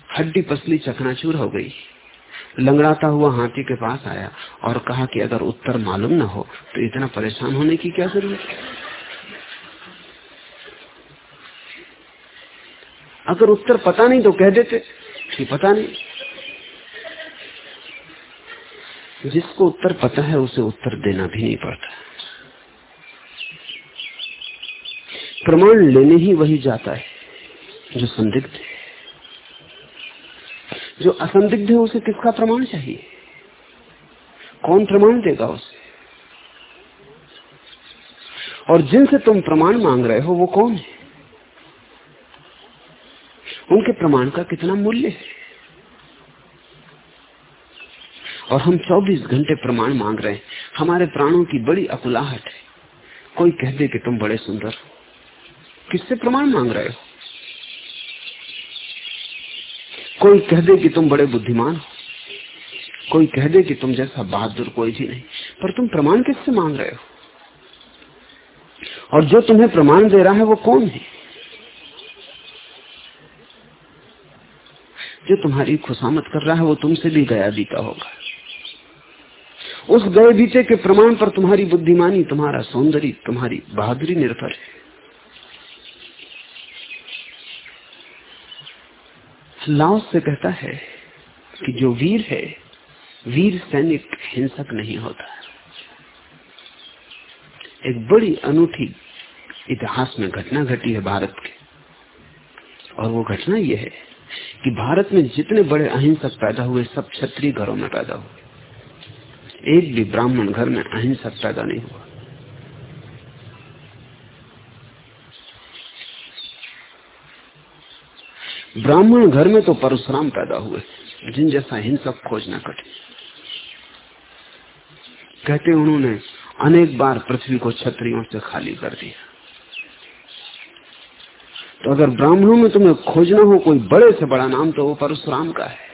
हड्डी पसली चकनाचूर हो गई। लंगड़ाता हुआ हाथी के पास आया और कहा कि अगर उत्तर मालूम न हो तो इतना परेशान होने की क्या ज़रूरत? अगर उत्तर पता नहीं तो कह देते कि पता नहीं। जिसको उत्तर पता है, उसे उत्तर देना भी नहीं पड़ता। प्रमाण लेने ही वही जाता है, जो संदिग्ध है। जो असंदिग्ध है, उसे किसका प्रमाण चाहिए? कौन प्रमाण देगा उसे? और जिनसे तुम प्रमाण मांग रहे हो, वो कौन है? उनके प्रमाण का कितना मूल्य है? और हम 24 घंटे प्रमाण मांग रहे हैं। हमारे प्राणों की बड़ी अकुलाहट है। कोई कह दे कि तुम बड़े सुंदर हो। किससे प्रमाण मांग रहे हो? कोई कह दे कि तुम बड़े बुद्धिमान हो। कोई कह दे कि तुम जैसा बहादुर कोई भी नहीं। पर तुम प्रमाण किससे मांग रहे हो? और जो तुम्हें प्रमाण दे रहा है वो कौन है? जो तुम्हारी खुशामत कर रहा है वो तुमसे भी गया बीता होगा। उस गए बीते के प्रमाण पर तुम्हारी बुद्धिमानी, तुम्हारा सौंदर्य, तुम्हारी बहादुरी निर्भर है। लाओस से कहता है कि जो वीर है, वीर सैनिक हिंसक नहीं होता। एक बड़ी अनूठी इतिहास में घटना घटी है भारत के। और वो घटना यह है कि भारत में जितने बड़े अहिंसक पैदा हुए, सब क्षत्रिय घरों में पैदा हुए। एक भी ब्राह्मण घर में अहिंसक पैदा नहीं हुआ। ब्राह्मण घर में तो परशुराम पैदा हुए, जिन जैसा हिंसक खोजना कठिन कहते उन्होंने अनेक बार पृथ्वी को छत्रियों से खाली कर दिया। तो अगर ब्राह्मणों में तुम्हें खोजना हो कोई बड़े से बड़ा नाम तो वो परशुराम का है।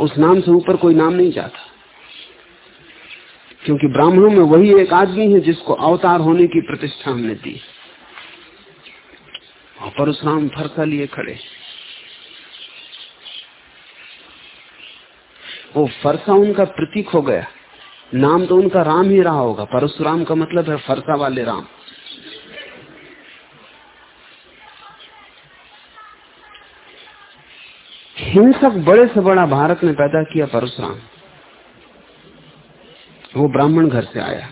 उस नाम से ऊपर कोई नाम नहीं जाता। क्योंकि ब्राह्मणों में वही एक आदमी है जिसको अवतार होने की प्रतिष्ठा हमने दी। और परशुराम फरसा लिए खड़े। वो फरसा उनका प्रतीक हो गया। नाम तो उनका राम ही रहा होगा परशुराम का मतलब है फरसा वाले राम। हिंसक बड़े से बड़ा भारत ने पैदा किया परशुराम वो ब्राह्मण घर से आया।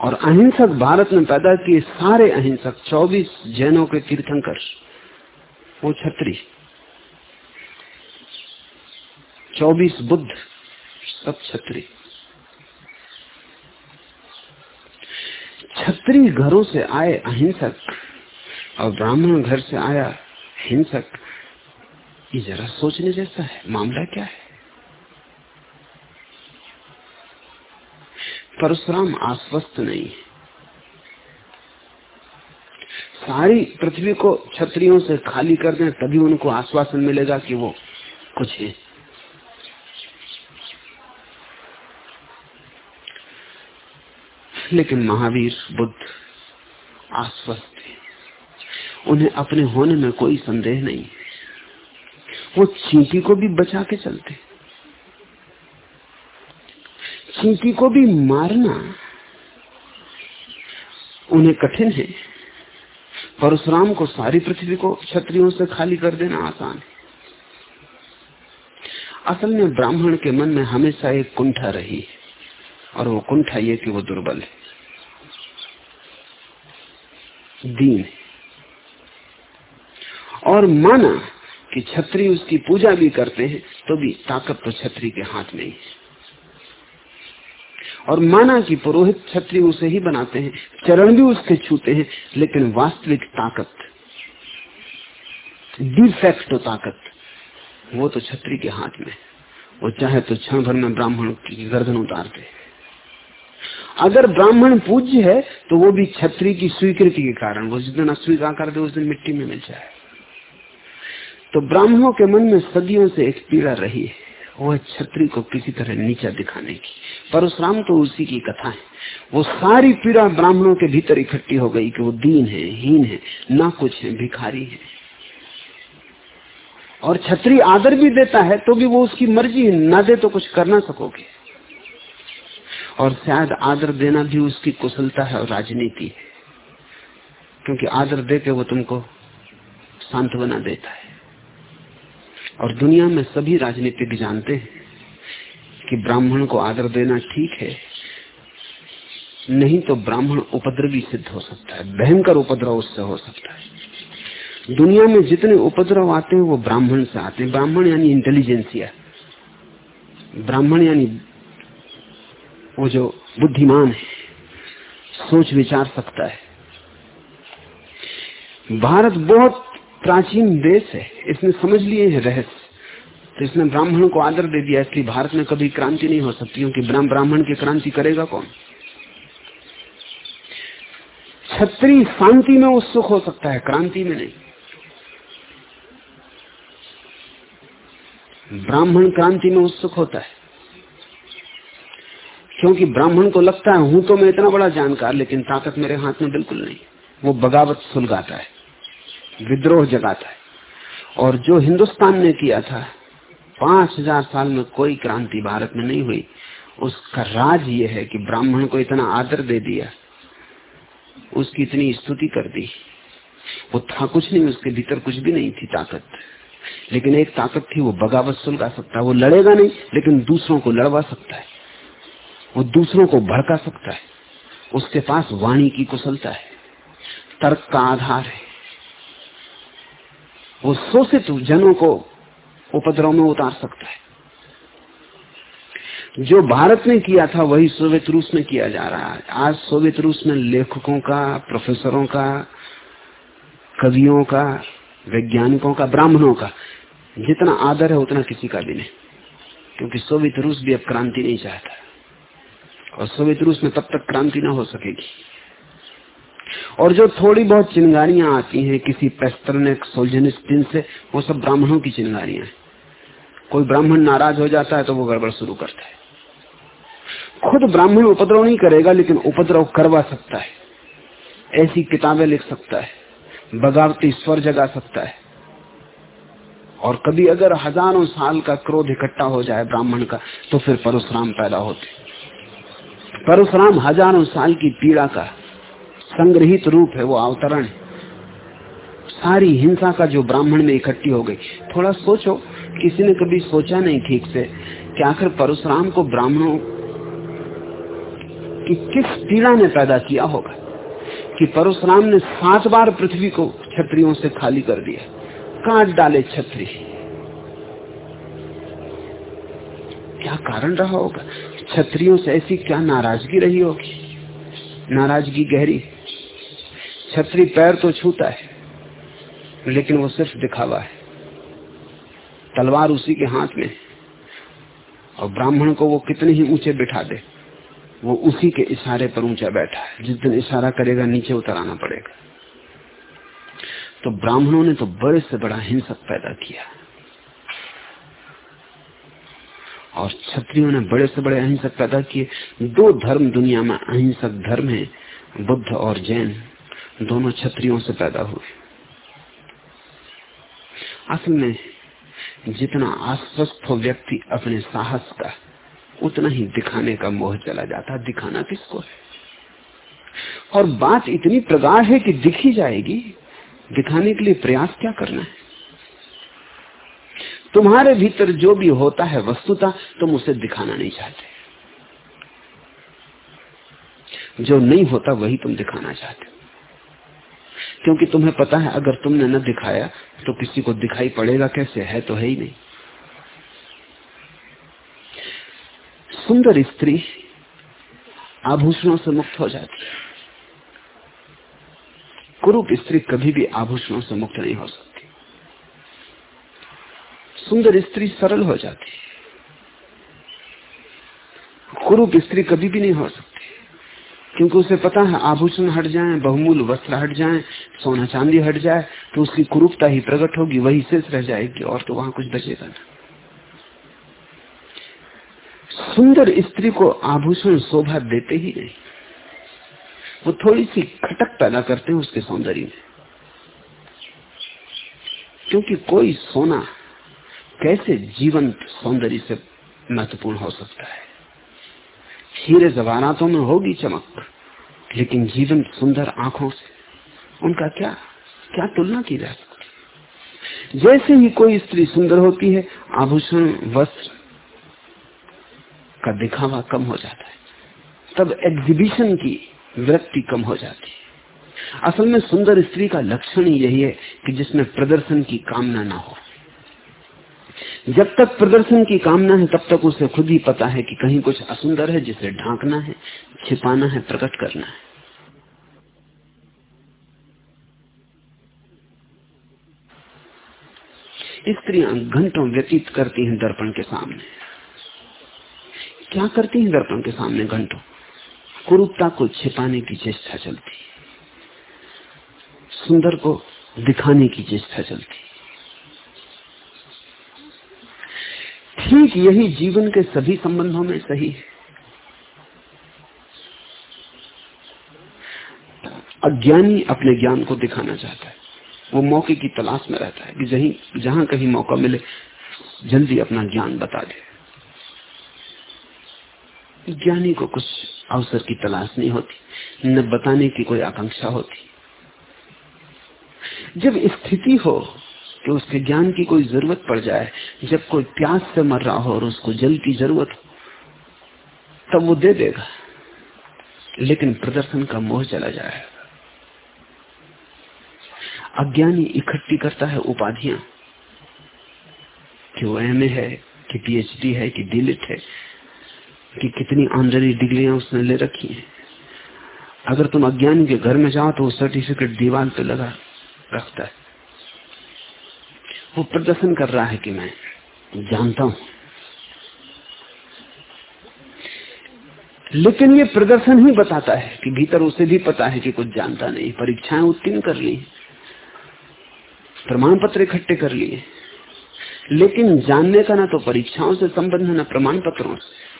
और अहिंसक भारत में पैदा किए सारे अहिंसक 24 जैनों के तीर्थंकर, वो छत्री 24 बुद्ध, सब छत्री छत्री घरों से आए अहिंसक, और ब्राह्मण घर से आया हिंसक, ये जरा सोचने जैसा है, मामला क्या है? परशुराम आश्वस्त नहीं। है सारी पृथ्वी को छत्रियों से खाली कर दें, तभी उनको आश्वासन मिलेगा कि वो कुछ है। लेकिन महावीर बुद्ध आश्वस्त थे उन्हें अपने होने में कोई संदेह नहीं। वो चींटी को भी बचा के चलते। चींटी को भी मारना उन्हें कठिन है। परशुराम को सारी पृथ्वी को क्षत्रियों से खाली कर देना आसान है। असल में ब्राह्मण के मन में हमेशा एक कुंठा रही है, और वो कुंठा ये कि वो दुर्बल है। दीन है। और माना कि छत्री उसकी पूजा भी करते हैं तो भी ताकत तो छत्री के हाथ में ही है। और माना कि पुरोहित छत्री उसे ही बनाते हैं, चरण भी उसके छूते हैं, लेकिन वास्तविक ताकत डिफेक्ट ताकत, वो तो छत्री के हाथ में वो चाहे तो क्षण भर में ब्राह्मण की गर्दन उतारते हैं। अगर ब्राह्मण पूज्य है तो वो भी छत्री की स्वीकृति के कारण, वो जिस दिन अस्वीकार कर दे, उस दिन मिट्टी में मिल जाए। तो ब्राह्मणों के मन में सदियों से एक पीड़ा रही है। वह छत्री को किसी तरह नीचा दिखाने की। परशुराम तो उसी की कथा है। वो सारी पीड़ा ब्राह्मणों के भीतर इकट्ठी हो गई कि वो दीन है, हीन है, ना कुछ है, भिखारी है। और छत्री आदर भी देता है तो भी वो उसकी मर्ज़ी है ना दे तो कुछ कर ना सकोगे। और शायद आदर देना भी उसकी कुशलता है और राजनीति है। क्योंकि आदर दे के वो तुमको शांत बना देता है। और दुनिया में सभी राजनीतिक जानते हैं कि ब्राह्मण को आदर देना ठीक है। नहीं तो ब्राह्मण उपद्रवी सिद्ध हो सकता है, भयंकर उपद्रव उससे हो सकता है। दुनिया में जितने उपद्रव आते हैं, वो ब्राह्मण से आते हैं। ब्राह्मण यानी इंटेलिजेंसिया ब्राह्मण यानी वो जो बुद्धिमान है सोच विचार सकता है। भारत बहुत प्राचीन देश है, इसने समझ लिए है रहस्य। तो इसने ब्राह्मण को आदर दे दिया, इसलिए भारत में कभी क्रांति नहीं हो सकती, क्योंकि ब्राह्मण की क्रांति करेगा कौन? छत्री शांति में उत्सुक हो सकता है, क्रांति में नहीं। ब्राह्मण क्रांति में उत्सुक होता है। क्योंकि ब्राह्मण को लगता है, हूँ तो मैं इतना बड़ा जानकार, लेकिन ताकत मेरे हाथ में बिल्कुल नहीं। वो बगावत सुलगाता है। विद्रोह जगाता है। और जो हिंदुस्तान ने किया था, पाँच हज़ार साल में कोई क्रांति भारत में नहीं हुई। उसका राज ये है कि ब्राह्मण को इतना आदर दे दिया, उसकी इतनी स्तुति कर दी। वो था कुछ नहीं, उसके भीतर कुछ भी नहीं थी ताकत। लेकिन एक ताकत थी, वो बगावत सुलगा सकता है। वो लड़ेगा नहीं, लेकिन दूसरों को लड़वा सकता है। वो दूसरों को भड़का सकता है। उसके पास वाणी की कुशलता है, तर्क का आधार है। वो शोषित जनों को उपद्रव में उतार सकता है। जो भारत ने किया था, वही सोवियत रूस में किया जा रहा है। आज सोवियत रूस में लेखकों का, प्रोफेसरों का, कवियों का, वैज्ञानिकों का, ब्राह्मणों का जितना आदर है, उतना किसी का भी नहीं। क्योंकि सोवियत रूस भी अब क्रांति नहीं चाहता। और सोवियत रूस में तब तक क्रांति ना हो सकेगी। और जो थोड़ी बहुत चिंगारियाँ आती हैं, किसी पेस्तरनेक सोल्जनिस्टिन से, वो सब ब्राह्मणों की चिंगारियाँ हैं। कोई ब्राह्मण नाराज़ हो जाता है तो वो गड़बड़ शुरू करता है। खुद ब्राह्मण उपद्रव नहीं करेगा, लेकिन उपद्रव करवा सकता है। ऐसी किताबें लिख सकता है। बगावती स्वर जगा सकता है। और कभी अगर हज़ारों साल का क्रोध इकट्ठा हो जाए ब्राह्मण का तो फिर परशुराम पैदा होते। परशुराम हज़ारों साल की पीड़ा का संग्रहित रूप है, वो अवतरण सारी हिंसा का जो ब्राह्मण में इकट्ठी हो गई, थोड़ा सोचो, किसी ने कभी सोचा नहीं ठीक से कि आखिर परशुराम को ब्राह्मणों की किस पीड़ा ने पैदा किया होगा? कि परशुराम ने सात बार पृथ्वी को छत्रियों से खाली कर दिया, काट डाले छत्री क्या कारण रहा होगा? छत्रियों से ऐसी क्या नाराज़गी रही होगी? नाराज़गी गहरी छतरी पैर तो छूता है, लेकिन वो सिर्फ़ दिखावा है। तलवार उसी के हाथ में है, और ब्राह्मण को वो कितने ही ऊँचे बिठा दे, वो उसी के इशारे पर ऊँचा बैठा है। जिस दिन इशारा करेगा, नीचे उतर आना पड़ेगा। तो ब्राह्मणों ने तो बड़े से बड़ा हिंसक पैदा किया। और क्षत्रियों ने बड़े से बड़े अहिंसक पैदा किए। दो धर्म दुनिया में अहिंसक धर्म है, बुद्ध और जैन। दोनों क्षत्रियों से पैदा हुए असल में जितना आश्वस्त हो व्यक्ति अपने साहस का, उतना ही दिखाने का मोह चला जाता। दिखाना किसको है? और बात इतनी प्रगाढ़ है कि दिखी जाएगी। दिखाने के लिए प्रयास क्या करना है? तुम्हारे भीतर जो भी होता है वस्तुता, तुम उसे दिखाना नहीं चाहते। जो नहीं होता, वही तुम दिखाना चाहते क्योंकि तुम्हें पता है, अगर तुमने न दिखाया तो किसी को दिखाई पड़ेगा कैसे? है तो है ही नहीं। सुंदर स्त्री आभूषणों से मुक्त हो जाती है। कुरूप स्त्री कभी भी आभूषणों से मुक्त नहीं हो सकती। सुंदर स्त्री सरल हो जाती है। कुरूप स्त्री कभी भी नहीं हो सकती। क्योंकि उसे पता है, आभूषण हट जाए बहुमूल वस्त्र हट जाए सोना चांदी हट जाए तो उसकी कुरूपता ही प्रकट होगी, वही शेष रह जाएगी, और तो वहाँ कुछ बचेगा ना। सुंदर स्त्री को आभूषण शोभा देते ही नहीं। वो थोड़ी सी खटक पैदा करते हैं उसके सौंदर्य में। क्योंकि कोई सोना कैसे जीवंत सौंदर्य से महत्वपूर्ण हो सकता है? हीरे जवानातों में होगी चमक, लेकिन जीवन सुंदर आँखों से। उनका क्या क्या तुलना की जा सकती जैसे ही कोई स्त्री सुंदर होती है, आभूषण, वस्त्र का दिखावा कम हो जाता है। तब एग्जीबिशन की वृत्ति कम हो जाती है। असल में सुंदर स्त्री का लक्षण ही यही है कि जिसमें प्रदर्शन की कामना ना हो। जब तक प्रदर्शन की कामना है, तब तक उसे खुद ही पता है कि कहीं कुछ असुंदर है जिसे ढांकना है, छिपाना है, प्रकट करना है। स्त्रियाँ घंटों व्यतीत करती हैं दर्पण के सामने। क्या करती हैं दर्पण के सामने घंटों? कुरूपता को छिपाने की चेष्टा चलती सुंदर को दिखाने की चेष्टा चलती ठीक यही जीवन के सभी संबंधों में सही है। अज्ञानी अपने ज्ञान को दिखाना चाहता है। वो मौके की तलाश में रहता है कि जहीं जहाँ कहीं मौका मिले, जल्दी अपना ज्ञान बता दे। ज्ञानी को कुछ अवसर की तलाश नहीं होती, न बताने की कोई आकांक्षा होती। जब स्थिति हो कि उसके ज्ञान की कोई ज़रूरत पड़ जाए, जब कोई प्यास से मर रहा हो और उसको जल की ज़रूरत हो, तब वो दे देगा। लेकिन प्रदर्शन का मोह चला जाएगा। अज्ञानी इकट्ठी करता है उपाधियाँ। कि वो एम है, कि पीएचडी है, कि डिलिट है, कि कितनी ऑनररी डिग्रियाँ उसने ले रखी हैं। अगर तुम अज्ञानी के घर में जाओ तो वो सर्टिफिकेट दीवार पे लगा रखता है। वो प्रदर्शन कर रहा है कि मैं जानता हूँ। लेकिन ये प्रदर्शन ही बताता है कि भीतर उसे भी पता है कि कुछ जानता नहीं, परीक्षाएँ उत्तीर्ण कर ली प्रमाण पत्र इकट्ठे कर लिए। लेकिन जानने का ना तो परीक्षाओं से संबंध है, ना प्रमाण पत्रों से।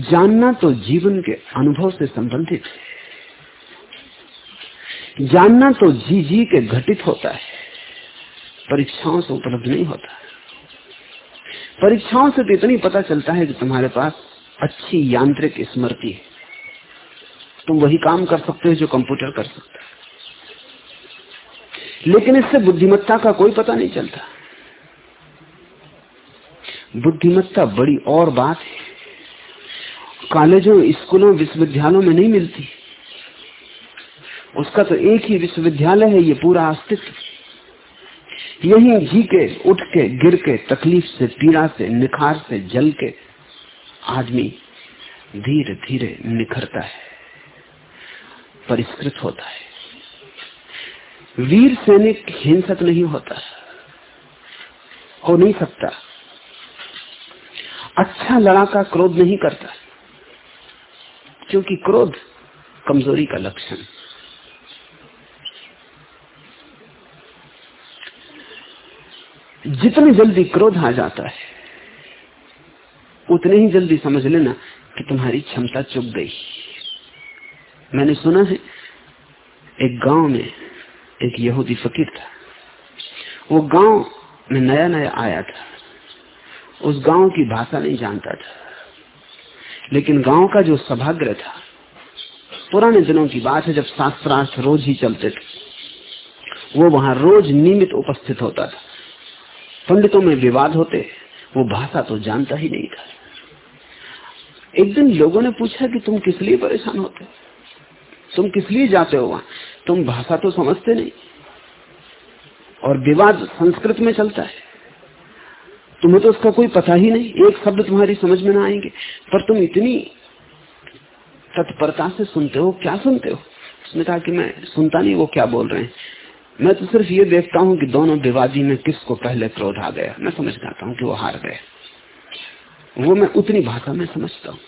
जानना तो जीवन के अनुभव से संबंधित है। जानना तो जी जी के घटित होता है। परीक्षाओं से उपलब्ध नहीं होता। परीक्षाओं से तो इतनी पता चलता है कि तुम्हारे पास अच्छी यांत्रिक स्मृति है। तुम वही काम कर सकते हो जो कंप्यूटर कर सकता है। लेकिन इससे बुद्धिमत्ता का कोई पता नहीं चलता। बुद्धिमत्ता बड़ी और बात है। कॉलेजों, स्कूलों, विश्वविद्यालयों में नहीं मिलती। उसका तो एक ही विश्वविद्यालय है, ये पूरा अस्तित्व। यही जी के उठ के गिर के तकलीफ़ से, पीड़ा से, निखार से, जल के आदमी धीरे धीरे निखरता है, परिष्कृत होता है। वीर सैनिक हिंसक नहीं होता हो नहीं सकता। अच्छा लड़ाका क्रोध नहीं करता, क्योंकि क्रोध कमज़ोरी का लक्षण। जितनी जल्दी क्रोध आ जाता है, उतने ही जल्दी समझ लेना कि तुम्हारी क्षमता चुक गई। मैंने सुना है, एक गाँव में एक यहूदी फकीर था। वो गाँव में नया नया आया था। उस गाँव की भाषा नहीं जानता था। लेकिन गाँव का जो सभाग्रह था, पुराने दिनों की बात है जब शास्त्रार्थ रोज ही चलते थे। वो वहाँ रोज नियमित उपस्थित होता था। पंडितों में विवाद होते, वो भाषा तो जानता ही नहीं था। एक दिन लोगों ने पूछा कि तुम किस लिए परेशान होते? तुम किस लिए जाते हो वहाँ? तुम भाषा तो समझते नहीं। और विवाद संस्कृत में चलता है। तुम्हें तो उसका कोई पता ही नहीं। एक शब्द तुम्हारी समझ में ना आएँगे। पर तुम इतनी तत्परता से सुनते हो, क्या सुनते हो? उसने कहा कि मैं सुनता नहीं, वो क्या बोल रहे हैं? मैं तो सिर्फ़ ये देखता हूँ कि दोनों विवादी में किसको पहले क्रोध आ गया। मैं समझ जाता हूँ कि वो हार गए। वो मैं उतनी भाषा में समझता हूँ।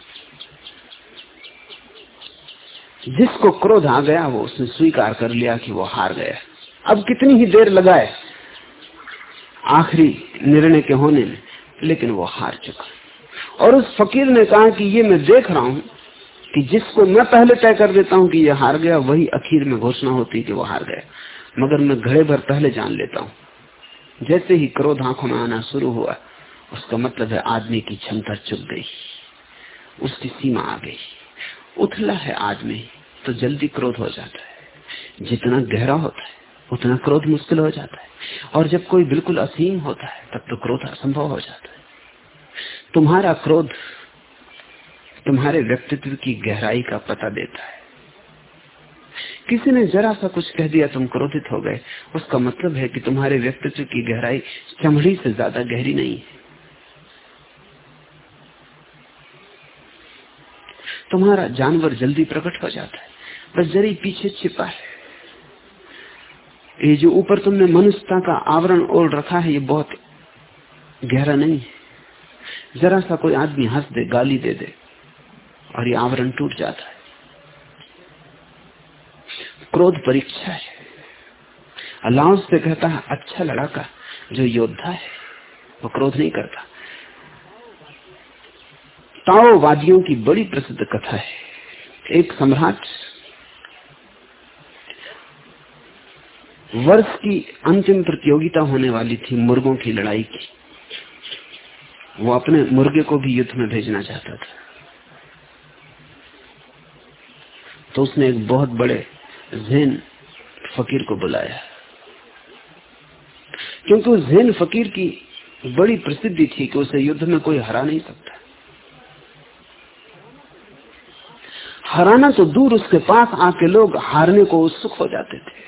जिसको क्रोध आ गया, वो उसने स्वीकार कर लिया कि वो हार गया। अब कितनी ही देर लगाए, आखिरी निर्णय के होने में, लेकिन वो हार चुका। और उस फकीर ने कहा कि ये मैं देख रहा हूँ कि जिसको मैं पहले तय कर देता हूँ कि ये हार गया, वही अखीर में घोषणा होती कि वो हार गया। मगर मैं घड़े भर पहले जान लेता हूँ। जैसे ही क्रोध आँखों में आना शुरू हुआ, उसका मतलब है आदमी की क्षमता चुक गई, उसकी सीमा आ गई। उथला है आदमी। तो जल्दी क्रोध हो जाता है। जितना गहरा होता है, उतना क्रोध मुश्किल हो जाता है। और जब कोई बिल्कुल असीम होता है, तब तो क्रोध असंभव हो जाता है। तुम्हारा क्रोध तुम्हारे व्यक्तित्व की गहराई का पता देता है। किसी ने जरा सा कुछ कह दिया, तुम क्रोधित हो गए। उसका मतलब है कि तुम्हारे व्यक्तित्व की गहराई चमड़ी से ज़्यादा गहरी नहीं है। तुम्हारा जानवर जल्दी प्रकट हो जाता है। बस जरी पीछे छिपा है। ये जो ऊपर तुमने मनुष्यता का आवरण ओढ़ रखा है, ये बहुत गहरा नहीं है। जरा सा कोई आदमी हंस दे, गाली दे दे, और ये आवरण टूट जाता है। क्रोध परीक्षा है। अल्लाह से कहता है अच्छा लड़ाका, जो योद्धा है, वो क्रोध नहीं करता। ताओवादियों की बड़ी प्रसिद्ध कथा है। एक सम्राट वर्ष की अंतिम प्रतियोगिता होने वाली थी मुर्गों की लड़ाई की। वो अपने मुर्गे को भी युद्ध में भेजना चाहता था। तो उसने एक बहुत बड़े जैन फकीर को बुलाया। क्योंकि उस जैन फकीर की बड़ी प्रसिद्धि थी कि उसे युद्ध में कोई हरा नहीं सकता। हराना तो दूर उसके पास आके लोग हारने को उत्सुक हो जाते थे।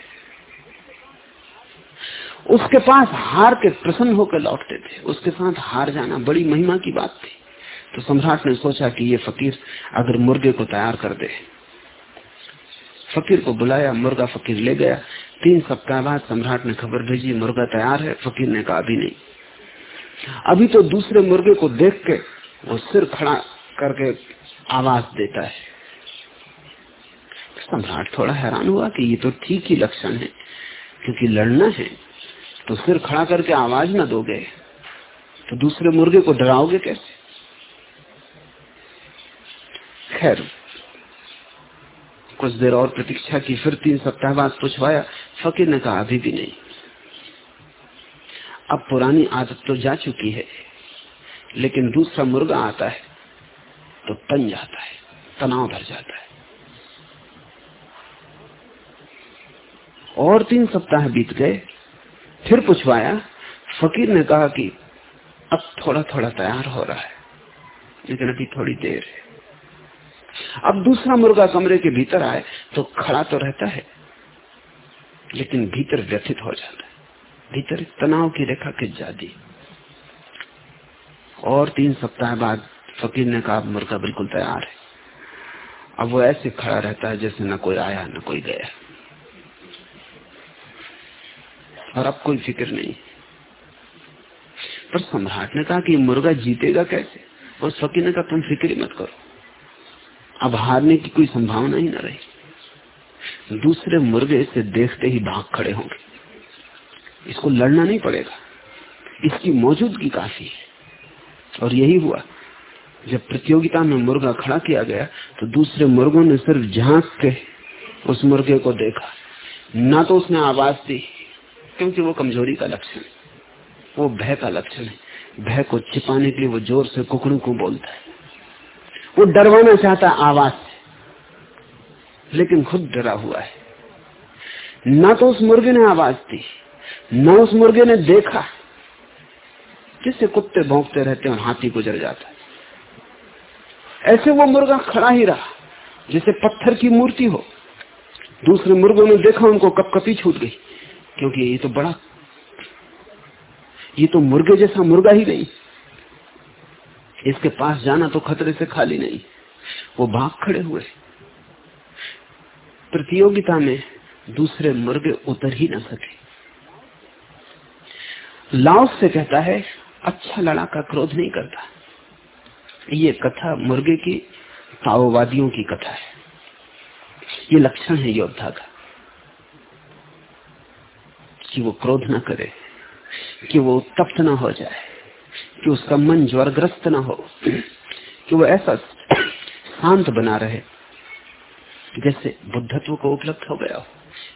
उसके पास हार के प्रसन्न होकर लौटते थे। उसके साथ हार जाना बड़ी महिमा की बात थी। तो सम्राट ने सोचा कि ये फकीर अगर मुर्गे को तैयार कर दे। फकीर को बुलाया, मुर्गा फकीर ले गया। तीन सप्ताह बाद सम्राट ने खबर भेजी, मुर्गा तैयार है। फकीर ने कहा, अभी नहीं। अभी तो दूसरे मुर्गे को देख के वो सिर खड़ा करके आवाज़ देता है। सम्राट थोड़ा हैरान हुआ कि ये तो ठीक ही लक्षण है, क्योंकि लड़ना है। तो सिर खड़ा करके आवाज़ ना दोगे तो दूसरे मुर्गे को डराओगे कैसे? खैर, कुछ देर और प्रतीक्षा की, फिर तीन सप्ताह बाद पूछवाया, फकीर ने कहा, अभी भी नहीं। अब पुरानी आदत तो जा चुकी है, लेकिन दूसरा मुर्गा आता है तो तन जाता है, तनाव भर जाता है। और तीन सप्ताह बीत गए फिर पूछवाया, फकीर ने कहा कि अब थोड़ा थोड़ा तैयार हो रहा है, लेकिन अभी थोड़ी देर है। अब दूसरा मुर्गा कमरे के भीतर आए तो खड़ा तो रहता है, लेकिन भीतर व्यथित हो जाता है। भीतर तनाव की रेखा खिंच जाती और तीन सप्ताह बाद फकीर ने कहा मुर्गा बिल्कुल तैयार है। अब वो ऐसे खड़ा रहता है जैसे न कोई आया, न कोई गया। और अब कोई फ़िक्र नहीं। पर सम्राट ने कहा कि मुर्गा जीतेगा कैसे? और फकीर ने कहा, तुम फ़िक्र मत करो। अब हारने की कोई संभावना ही न रही। दूसरे मुर्गे से देखते ही भाग खड़े होंगे। इसको लड़ना नहीं पड़ेगा। इसकी मौजूदगी काफ़ी है। और यही हुआ, जब प्रतियोगिता में मुर्गा खड़ा किया गया तो दूसरे मुर्गों ने सिर्फ़ झाँक के उस मुर्गे को देखा। ना तो उसने आवाज़ दी। क्योंकि वो कमज़ोरी का लक्षण है। वो भय का लक्षण है। भय को छिपाने के लिए वो ज़ोर से कुकड़ू को बोलता है। वो डरवाना चाहता है आवाज़ से। लेकिन खुद डरा हुआ है। ना तो उस मुर्गे ने आवाज़ दी, न उस मुर्गे ने देखा। जिससे कुत्ते भोंकते रहते और हाथी गुजर जाता है। ऐसे वो मुर्गा खड़ा ही रहा, जैसे पत्थर की मूर्ति हो। दूसरे मुर्गों ने देखा, उनको कपकपी छूट गई। क्योंकि ये तो बड़ा, ये तो मुर्गे जैसा मुर्गा ही नहीं। इसके पास जाना तो खतरे से खाली नहीं। वो भाग खड़े हुए। प्रतियोगिता में दूसरे मुर्गे उतर ही ना सके। लाओस से कहता है अच्छा लड़ाका क्रोध नहीं करता। ये कथा मुर्गे की, ताओवादियों की कथा है। ये लक्षण है योद्धा का। कि वो क्रोध ना करे, कि वो तप्त ना हो जाए, कि उसका मन ज्वरग्रस्त ना हो, कि वो ऐसा शांत बना रहे, जैसे बुद्धत्व को उपलब्ध हो गया हो।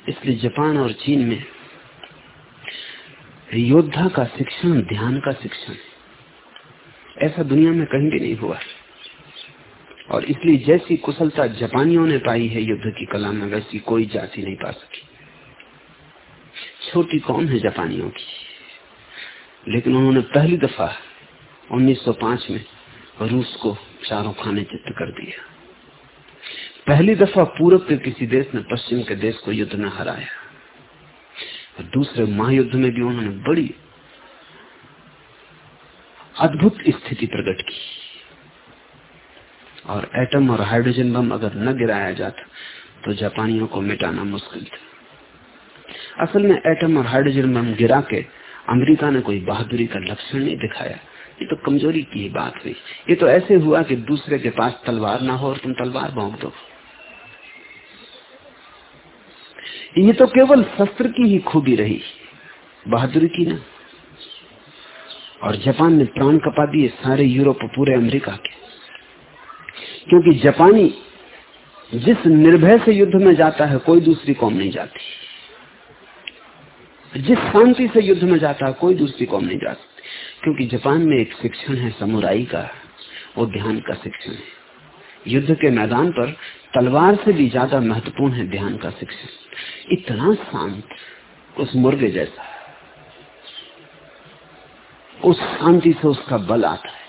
इसलिए जापान और चीन में योद्धा का शिक्षण, ध्यान का शिक्षण, ऐसा दुनिया में कहीं भी नहीं हुआ। और इसलिए जैसी कुशलता जापानियों ने पाई है युद्ध की कला में, वैसी कोई जाति नहीं पा सकी। छोटी कौन है जापानियों की। लेकिन उन्होंने पहली दफ़ा 1905 में रूस को चारों खाने चित्त कर दिया। पहली दफ़ा पूर्व के किसी देश ने पश्चिम के देश को युद्ध में हराया। और दूसरे महायुद्ध में भी उन्होंने बड़ी अद्भुत स्थिति प्रकट की। और एटम और हाइड्रोजन बम अगर न गिराया जाता तो जापानियों को मिटाना मुश्किल था। असल में एटम और हाइड्रोजन बम गिरा के अमेरिका ने कोई बहादुरी का लक्षण नहीं दिखाया। ये तो कमज़ोरी की ही बात हुई। ये तो ऐसे हुआ कि दूसरे के पास तलवार ना हो और तुम तलवार भोंक दो। ये तो केवल शस्त्र की ही खूबी रही, बहादुरी की ना। और जापान ने प्राण कपा दिए सारे यूरोप पूरे अमेरिका के। क्योंकि जापानी जिस निर्भय से युद्ध में जाता है, कोई दूसरी कौम नहीं जाती। जिस शांति से युद्ध में जाता है कोई दूसरी कौम नहीं जाती क्योंकि जापान में एक शिक्षण है, समुराई का वो ध्यान का शिक्षण है। युद्ध के मैदान पर तलवार से भी ज़्यादा महत्वपूर्ण है ध्यान का शिक्षण। इतना शांत, उस मुर्गे जैसा। उस शांति से उसका बल आता है।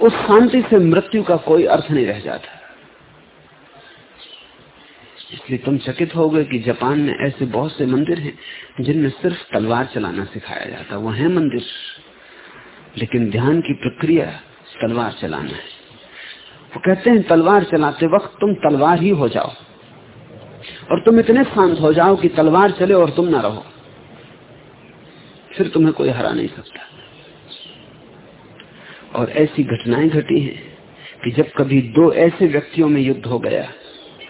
उस शांति से मृत्यु का कोई अर्थ नहीं रह जाता। इसलिए तुम चकित हो गए कि जापान में ऐसे बहुत से मंदिर हैं, जिनमें सिर्फ़ तलवार चलाना सिखाया जाता वो है मंदिर, लेकिन ध्यान की प्रक्रिया तलवार चलाना है। वो कहते हैं, तलवार चलाते वक्त तुम तलवार ही हो जाओ, और तुम इतने शांत हो जाओ कि तलवार चले और तुम ना रहो। फिर तुम्हें कोई हरा नहीं सकता। और ऐसी घटनाएँ घटी हैं कि जब कभी दो ऐसे व्यक्तियों में युद्ध हो गया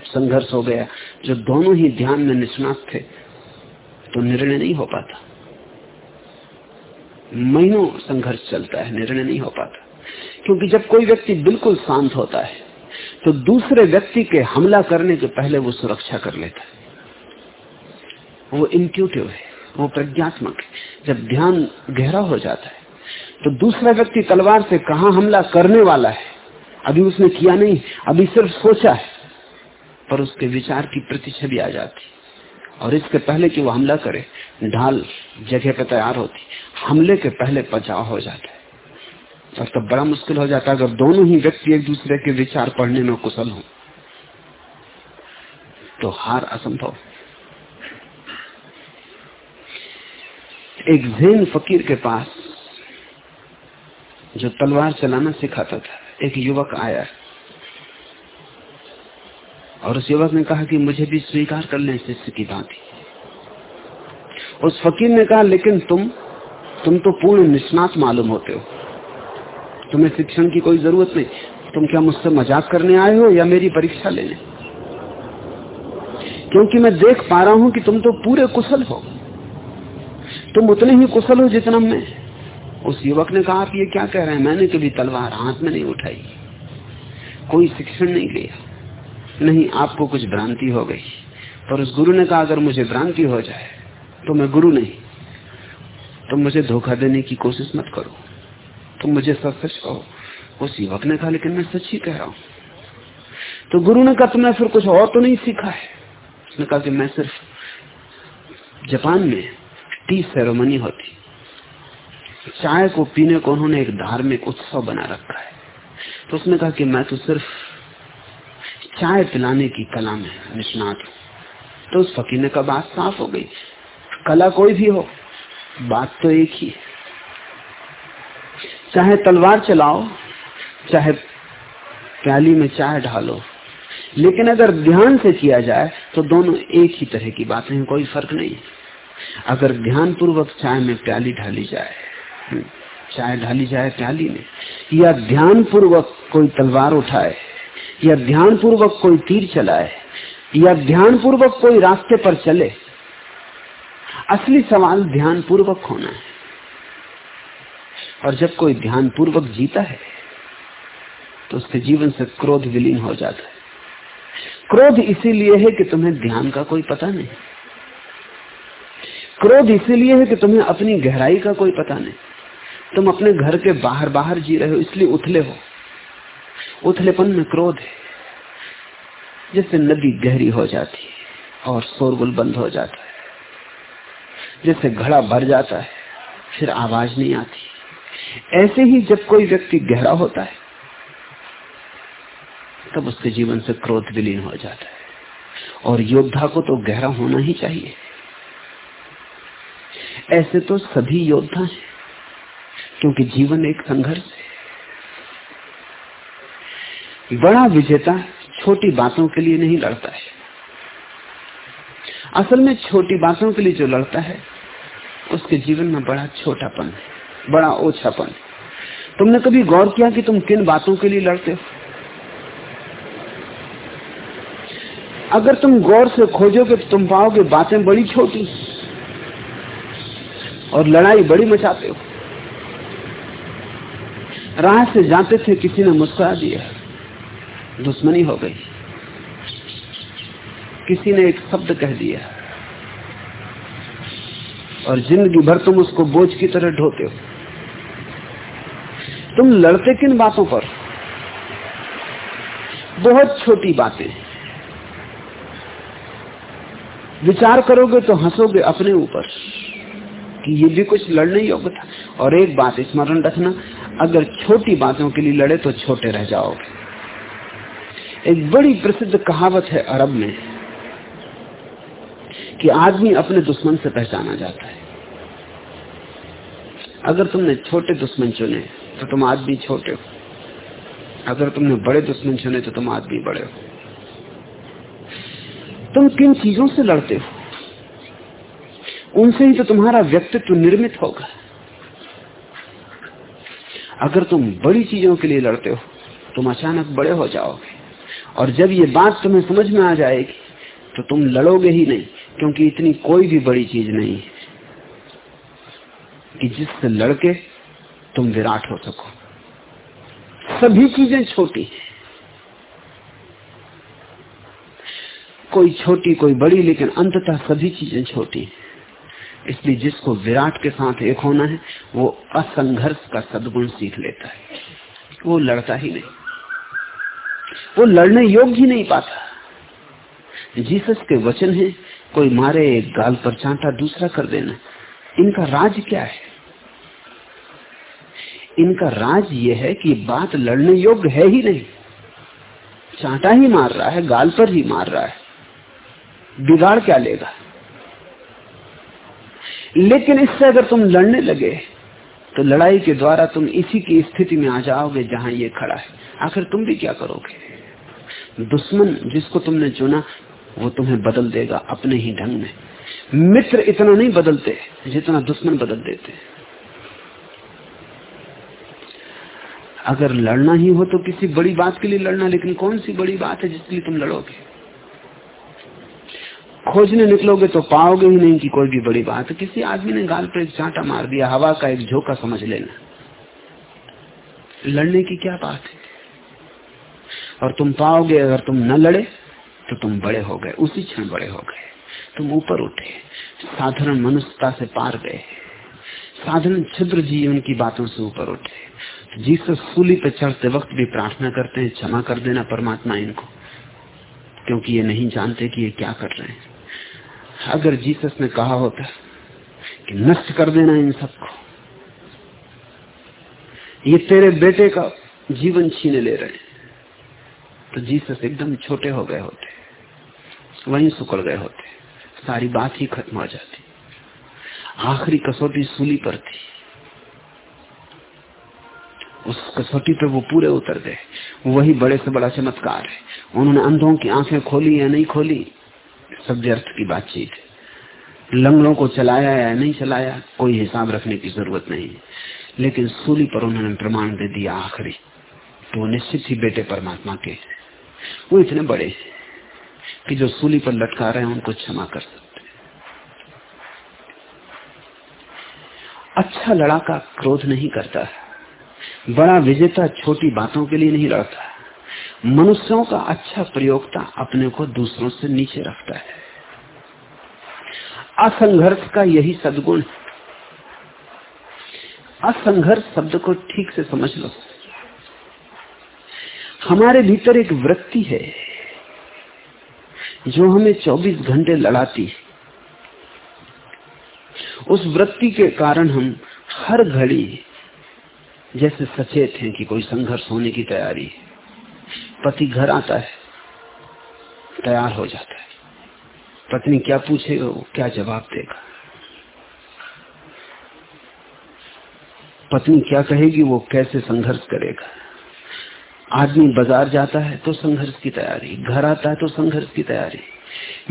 संघर्ष हो गया जो दोनों ही ध्यान में निष्णात थे तो निर्णय नहीं हो पाता। महीनों संघर्ष चलता है, निर्णय नहीं हो पाता। क्योंकि जब कोई व्यक्ति बिल्कुल शांत होता है तो दूसरे व्यक्ति के हमला करने के पहले वो सुरक्षा कर लेता है। वो इंट्यूटिव है, वो प्रज्ञात्मक है। जब ध्यान गहरा हो जाता है तो दूसरा व्यक्ति तलवार से कहा हमला करने वाला है? अभी उसने किया नहीं, अभी सिर्फ़ सोचा है। पर उसके विचार की प्रतिछवि आ जाती। और इसके पहले कि वो हमला करे, ढाल जगह पर तैयार होती, हमले के पहले बचाव हो जाता है। और तब बड़ा मुश्किल हो जाता है अगर दोनों ही व्यक्ति एक दूसरे के विचार पढ़ने में कुशल हो। तो हार असंभव। एक जैन फकीर के पास जो तलवार चलाना सिखाता था, एक युवक आया। और उस युवक ने कहा कि मुझे भी स्वीकार कर लें शिष्य की भांति उस फकीर ने कहा, लेकिन तुम तुम तो पूर्ण निष्णात मालूम होते हो। तुम्हें शिक्षण की कोई ज़रूरत नहीं। तुम क्या मुझसे मज़ाक करने आए हो या मेरी परीक्षा लेने? क्योंकि मैं देख पा रहा हूँ कि तुम तो पूरे कुशल हो। तुम उतने ही कुशल हो जितना मैं। उस युवक ने कहा, आप ये क्या कह रहे हैं? मैंने कभी तलवार हाथ में नहीं उठाई। कोई शिक्षण नहीं लिया। नहीं, आपको कुछ भ्रांति हो गई। पर उस गुरु ने कहा, अगर मुझे भ्रांति हो जाए तो मैं गुरु नहीं। तुम मुझे धोखा देने की कोशिश मत करो। तुम मुझे सच सच कहो। उस युवक ने कहा, लेकिन मैं सच ही कह रहा हूँ। तो गुरु ने कहा, तुमने फिर कुछ और तो नहीं सीखा है? उसने कहा कि मैं सिर्फ़ जापान में टी सेरेमनी होती। चाय को पीने को उन्होंने एक धार्मिक उत्सव बना रखा है। तो उसने कहा कि मैं तो सिर्फ़ चाय पिलाने की कला में निष्णात हूँ। तो उस फकीर ने कहा बात साफ़ हो गई। कला कोई भी हो, बात तो एक ही है। चाहे तलवार चलाओ, चाहे प्याली में चाय ढालो, लेकिन अगर ध्यान से किया जाए तो दोनों एक ही तरह की बातें हैं, कोई फ़र्क नहीं अगर ध्यान पूर्वक चाय में प्याली ढाली जाए, चाय ढाली जाए प्याली में, या ध्यान पूर्वक कोई तलवार उठाए या ध्यान पूर्वक कोई तीर चलाए, या ध्यान पूर्वक कोई रास्ते पर चले, असली सवाल ध्यान पूर्वक होना है। और जब कोई ध्यान पूर्वक जीता है तो उसके जीवन से क्रोध विलीन हो जाता है। क्रोध इसीलिए है कि तुम्हें ध्यान का कोई पता नहीं। क्रोध इसीलिए है कि तुम्हें अपनी गहराई का कोई पता नहीं। तुम अपने घर के बाहर बाहर जी रहे हो, इसलिए उथले हो। उथलेपन में क्रोध है जैसे नदी गहरी हो जाती है और शोरगुल बंद हो जाता है। जैसे घड़ा भर जाता है, फिर आवाज़ नहीं आती। ऐसे ही जब कोई व्यक्ति गहरा होता है, तब उसके जीवन से क्रोध विलीन हो जाता है। और योद्धा को तो गहरा होना ही चाहिए। ऐसे तो सभी योद्धा हैं, क्योंकि जीवन एक संघर्ष है। बड़ा विजेता छोटी बातों के लिए नहीं लड़ता है। असल में छोटी बातों के लिए जो लड़ता है, उसके जीवन में बड़ा छोटापन है, बड़ा ओछापन तुमने कभी गौर किया कि तुम किन बातों के लिए लड़ते हो? अगर तुम गौर से खोजोगे तो तुम पाओगे बातें बड़ी छोटी और लड़ाई बड़ी मचाते हो। राह से जाते थे, किसी ने मुस्कुरा दिया। दुश्मनी हो गई। किसी ने एक शब्द कह दिया, और ज़िंदगी भर तुम उसको बोझ की तरह ढोते हो। तुम लड़ते किन बातों पर? बहुत छोटी बातें। विचार करोगे तो हंसोगे अपने ऊपर, कि ये भी कुछ लड़ने योग्य था। और एक बात स्मरण रखना, अगर छोटी बातों के लिए लड़े तो छोटे रह जाओगे। एक बड़ी प्रसिद्ध कहावत है अरब में कि आदमी अपने दुश्मन से पहचाना जाता है। अगर तुमने छोटे दुश्मन चुने तो तुम आदमी छोटे हो। अगर तुमने बड़े दुश्मन चुने तो तुम आदमी बड़े हो। तुम किन चीज़ों से लड़ते हो? उनसे ही तो तुम्हारा व्यक्तित्व निर्मित होगा। अगर तुम बड़ी चीज़ों के लिए लड़ते हो, तुम अचानक बड़े हो जाओगे। और जब ये बात तुम्हें समझ में आ जाएगी तो तुम लड़ोगे ही नहीं, क्योंकि इतनी कोई भी बड़ी चीज़ नहीं है कि जिससे लड़के तुम विराट हो सको। सभी चीज़ें छोटी कोई छोटी, कोई बड़ी, लेकिन अंततः सभी चीज़ें छोटी इसलिए जिसको विराट के साथ एक होना है, वो असंघर्ष का सदगुण सीख लेता है। वो लड़ता ही नहीं। वो लड़ने योग्य ही नहीं पाता। जीसस के वचन है, कोई मारे एक गाल पर चांटा दूसरा कर देना। इनका राज क्या है? इनका राज ये है कि बात लड़ने योग्य है ही नहीं। चांटा ही मार रहा है, गाल पर ही मार रहा है। बिगाड़ क्या लेगा? लेकिन इससे अगर तुम लड़ने लगे तो लड़ाई के द्वारा तुम इसी की स्थिति में आ जाओगे जहाँ ये खड़ा है। आखिर तुम भी क्या करोगे? दुश्मन जिसको तुमने चुना, वो तुम्हें बदल देगा अपने ही ढंग में। मित्र इतना नहीं बदलते जितना दुश्मन बदल देते अगर लड़ना ही हो तो किसी बड़ी बात के लिए लड़ना, लेकिन कौन सी बड़ी बात है जिसके लिए तुम लड़ोगे? खोजने निकलोगे तो पाओगे ही नहीं कि कोई भी बड़ी बात किसी आदमी ने गाल पर एक चांटा मार दिया, हवा का एक झोंका समझ लेना। लड़ने की क्या बात है? और तुम पाओगे अगर तुम न लड़े तो तुम बड़े हो गए। उसी क्षण बड़े हो गए। तुम ऊपर उठे। साधारण मनुष्यता से पार गए। साधारण छिद्र जीवन की बातों से ऊपर उठे। जीसस सूली पे चढ़ते वक्त भी प्रार्थना करते हैं, क्षमा कर देना परमात्मा इनको, क्योंकि ये नहीं जानते कि ये क्या कर रहे हैं। अगर जीसस ने कहा होता कि नष्ट कर देना इन सबको, ये तेरे बेटे का जीवन छीने ले रहे तो जीसस एकदम छोटे हो गए होते। वहीं सुकड़ गए होते। सारी बात ही खत्म हो जाती। आखिरी कसौटी सूली पर थी। उस कसौटी पे वो पूरे उतर गए। वही बड़े से बड़ा चमत्कार है। उन्होंने अंधों की आँखें खोली या नहीं खोली, सब व्यर्थ की बातचीत है। लंगड़ों को चलाया या नहीं चलाया, कोई हिसाब रखने की ज़रूरत नहीं लेकिन सूली पर उन्होंने प्रमाण दे दिया आखिरी। वो निश्चित ही बेटे परमात्मा के वो इतने बड़े कि जो सूली पर लटका रहे हैं, उनको क्षमा कर सकते अच्छा लड़ाका क्रोध नहीं करता बड़ा विजेता छोटी बातों के लिए नहीं लड़ता मनुष्यों का अच्छा प्रयोगता अपने को दूसरों से नीचे रखता है। असंघर्ष का यही सदगुण असंघर्ष शब्द को ठीक से समझ लो। हमारे भीतर एक वृत्ति है जो हमें 24 घंटे लड़ाती है। उस वृत्ति के कारण हम हर घड़ी जैसे सचेत हैं कि कोई संघर्ष होने की तैयारी है। पति घर आता है, तैयार हो जाता है। पत्नी क्या पूछेगा, वो क्या जवाब देगा? पत्नी क्या कहेगी, वो कैसे संघर्ष करेगा? आदमी बाज़ार जाता है तो संघर्ष की तैयारी, घर आता है तो संघर्ष की तैयारी।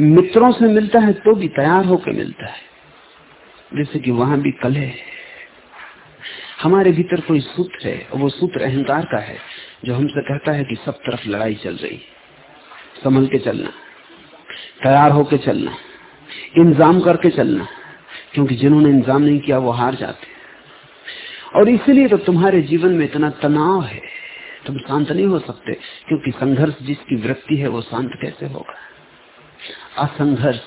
मित्रों से मिलता है तो भी तैयार होकर मिलता है। जैसे कि वहाँ भी कल है। हमारे भीतर कोई सूत्र है, वो सूत्र अहंकार का है, जो हमसे कहता है कि सब तरफ़ लड़ाई चल रही संभल के चलना, तैयार होके चलना, इंतज़ाम करके चलना, क्योंकि जिन्होंने इंतज़ाम नहीं किया, वो हार जाते और इसलिए तो तुम्हारे जीवन में इतना तनाव है। तुम शांत नहीं हो सकते, क्योंकि संघर्ष जिसकी वृत्ति है वो शांत कैसे होगा? असंघर्ष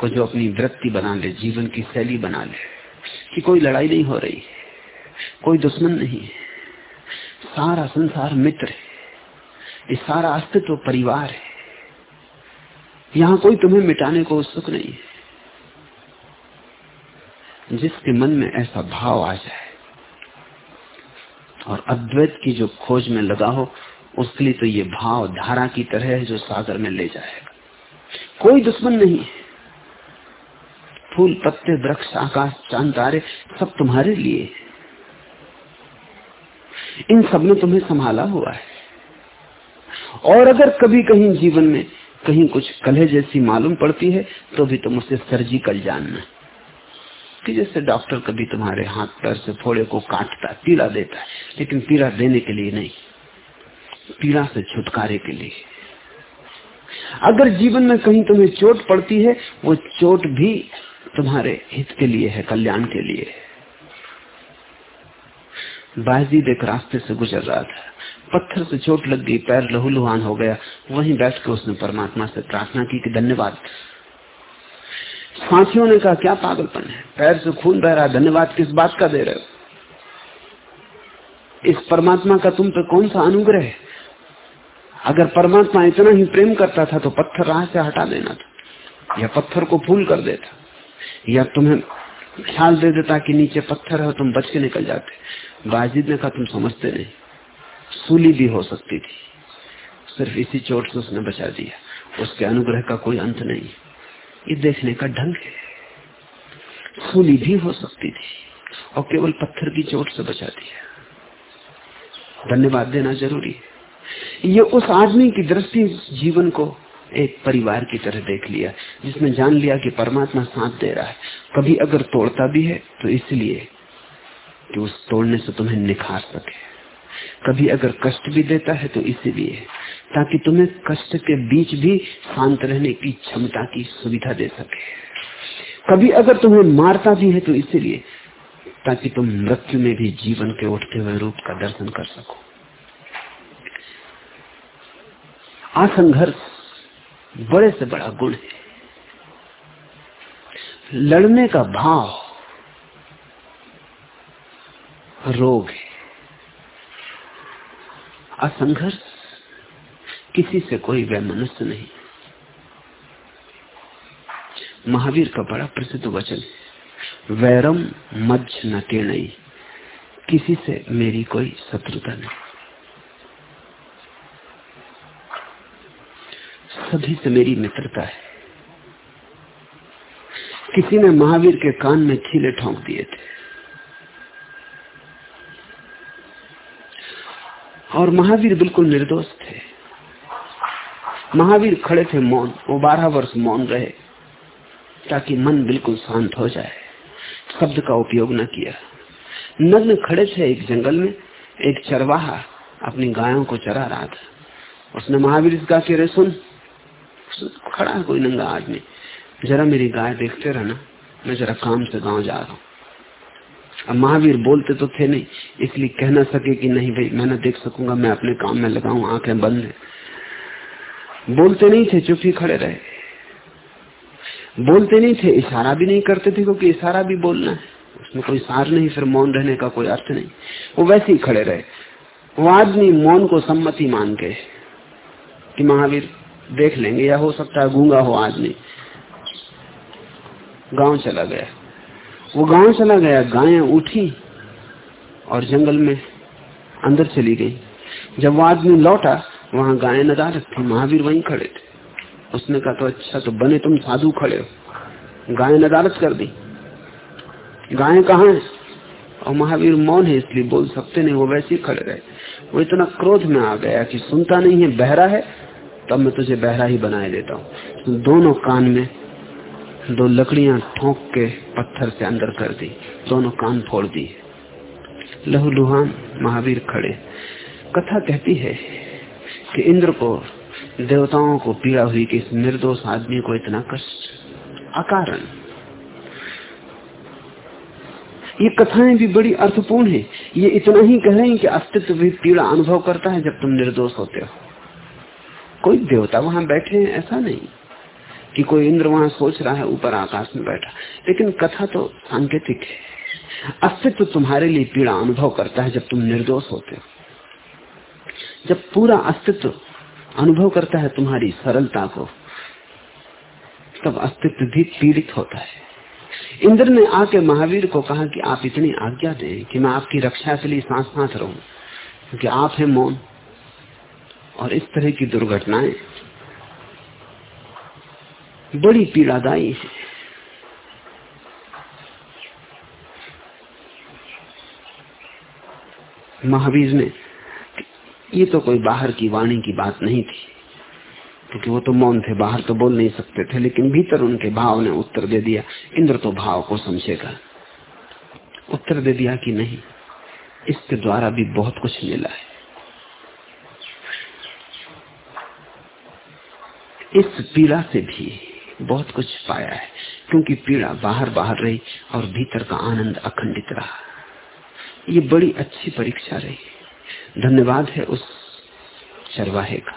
को जो अपनी वृत्ति बना ले, जीवन की शैली बना ले, कि कोई लड़ाई नहीं हो रही कोई दुश्मन नहीं है, सारा संसार मित्र है, ये सारा अस्तित्व परिवार है। यहाँ कोई तुम्हें मिटाने को उत्सुक नहीं है। जिसके मन में ऐसा भाव आ जाए और अद्वैत की जो खोज में लगा हो, उसके लिए तो ये भाव धारा की तरह है जो सागर में ले जाएगा। कोई दुश्मन नहीं है। फूल, पत्ते, वृक्ष, आकाश, चाँद, तारे, सब तुम्हारे लिए इन सब में तुम्हें संभाला हुआ है। और अगर कभी कहीं जीवन में कहीं कुछ कलह जैसी मालूम पड़ती है तो भी तुम उसे सर्जिकल जानना। कि जैसे डॉक्टर कभी तुम्हारे हाथ पैर से फोड़े को काटता, पीड़ा देता है, लेकिन पीड़ा देने के लिए नहीं, पीड़ा से छुटकारे के लिए। अगर जीवन में कहीं तुम्हें चोट पड़ती है, वो चोट भी तुम्हारे हित के लिए है, कल्याण के लिए बाजीद एक रास्ते से गुजर रहा था, पत्थर से चोट लग गई, पैर लहूलुहान हो गया, वहीं बैठ के उसने परमात्मा से प्रार्थना की कि धन्यवाद। साथियों ने कहा, क्या पागलपन है? पैर से खून बह रहा धन्यवाद, किस बात का दे रहे हो? इस परमात्मा का तुम पे कौन सा अनुग्रह है? अगर परमात्मा इतना ही प्रेम करता था तो पत्थर राह से हटा देना था, या पत्थर को फूल कर देता, या तुम्हें ख्याल दे देता कि नीचे पत्थर है तुम बच के निकल जाते। बाजिद ने कहा, तुम समझते नहीं। सूली भी हो सकती थी। सिर्फ़ इसी चोट से उसने बचा दिया। उसके अनुग्रह का कोई अंत नहीं ये देखने का ढंग है। सूली भी हो सकती थी और केवल पत्थर की चोट से बचा दिया। धन्यवाद देना ज़रूरी है। ये उस आदमी की दृष्टि जीवन को एक परिवार की तरह देख लिया, जिसने जान लिया कि परमात्मा साथ दे रहा है। कभी अगर तोड़ता भी है तो इसलिए कि उस तोड़ने से तुम्हें निखार सके। कभी अगर कष्ट भी देता है तो इसीलिए। ताकि तुम्हें कष्ट के बीच भी शांत रहने की क्षमता की सुविधा दे सके। कभी अगर तुम्हें मारता भी है तो इसीलिए ताकि तुम मृत्यु में भी जीवन के उठते हुए रूप का दर्शन कर सको। असंघर्ष बड़े से बड़ा गुण है। लड़ने का भाव रोग है। असंघर्ष किसी से कोई वैमनस्य नहीं। महावीर का बड़ा प्रसिद्ध वचन वैरम मज्ज न किरणई किसी से मेरी कोई शत्रुता नहीं। सभी से मेरी मित्रता है। किसी ने महावीर के कान में छीले ठोंक दिए थे। और महावीर बिल्कुल निर्दोष थे। महावीर खड़े थे मौन, वो बारह वर्ष मौन रहे, ताकि मन बिल्कुल शांत हो जाए। शब्द का उपयोग न किया। नग्न खड़े थे एक जंगल में, एक चरवाहा अपनी गायों को चरा रहा था। उसने महावीर से कहा कि रे सुन, खड़ा है कोई नंगा आदमी। जरा मेरी गाय देखते रहना, मैं जरा काम से गाँव जा रहा हूँ। अब महावीर बोलते तो थे नहीं, इसलिए कह ना सके कि नहीं, भाई, मैं ना देख सकूँगा, मैं अपने काम में लगाऊ, आँखें बंद है। बोलते नहीं थे, चुप ही खड़े रहे। बोलते नहीं थे, इशारा भी नहीं करते थे, क्योंकि इशारा भी बोलना है। उसमें कोई सार नहीं, फिर मौन रहने का कोई अर्थ नहीं। वो वैसे ही खड़े रहे। वो आदमी मौन को सम्मति मान के कि महावीर देख लेंगे, या हो सकता है गूँगा हो आदमी। गाँव चला गया। वो गाँव चला गया, गायें उठी और जंगल में अंदर चली गई। जब वो आदमी लौटा वहाँ गाय नदारत थी, महावीर वहीं खड़े थे। उसने कहा तो अच्छा तो बने तुम साधु खड़े हो। गाय नदारत कर दी। गाय कहा है? और महावीर मौन है, इसलिए बोल सकते नहीं, वो वैसे ही खड़े रहे। वो इतना क्रोध में आ गया कि सुनता नहीं है, बहरा है, तब मैं तुझे बहरा ही बनाए देता हूँ। तो दोनों कान में दो लकड़ियाँ ठोंक के पत्थर से अंदर कर दी, दोनों कान फोड़ दी लहू लुहान महावीर खड़े। कथा कहती है कि इंद्र को, देवताओं को पीड़ा हुई कि इस निर्दोष आदमी को इतना कष्ट, अकारण। ये कथाएँ भी बड़ी अर्थपूर्ण है। ये इतना ही कह रहे हैं कि अस्तित्व भी पीड़ा अनुभव करता है जब तुम निर्दोष होते हो। कोई देवता वहाँ बैठे हैं, ऐसा नहीं कि कोई इंद्र वहाँ सोच रहा है, ऊपर आकाश में बैठा। लेकिन कथा तो सांकेतिक है। अस्तित्व तुम्हारे लिए पीड़ा अनुभव करता है जब तुम निर्दोष होते हो। जब पूरा अस्तित्व अनुभव करता है तुम्हारी सरलता को, तब अस्तित्व भी पीड़ित होता है। इंद्र ने आके महावीर को कहा कि आप इतनी आज्ञा दें कि मैं आपकी रक्षा के लिए सांस सांस रहूँ, क्योंकि आप है मौन और इस तरह की दुर्घटनाएँ बड़ी पीड़ादायी है। महावीर ने ये तो कोई बाहर की वाणी की बात नहीं थी। क्योंकि वो तो मौन थे, बाहर तो बोल नहीं सकते थे, लेकिन भीतर उनके भाव ने उत्तर दे दिया, इंद्र तो भाव को समझेगा। उत्तर दे दिया कि नहीं, इसके द्वारा भी बहुत कुछ मिला है। इस पीड़ा से भी बहुत कुछ पाया है, क्योंकि पीड़ा बाहर बाहर रही और भीतर का आनंद अखंडित रहा। ये बड़ी अच्छी परीक्षा रही। धन्यवाद है उस चरवाहे का।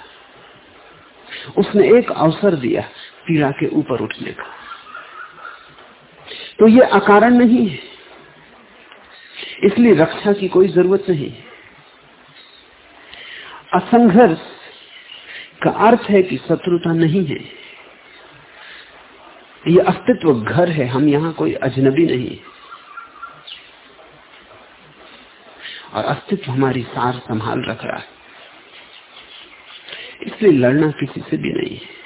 उसने एक अवसर दिया पीड़ा के ऊपर उठने का। तो ये अकारण नहीं है। इसलिए रक्षा की कोई ज़रूरत नहीं असंघर्ष का अर्थ है कि शत्रुता नहीं है। ये अस्तित्व घर है, हम यहाँ कोई अजनबी नहीं और अस्तित्व हमारी सार संभाल रख रहा है। इसलिए लड़ना किसी से भी नहीं है।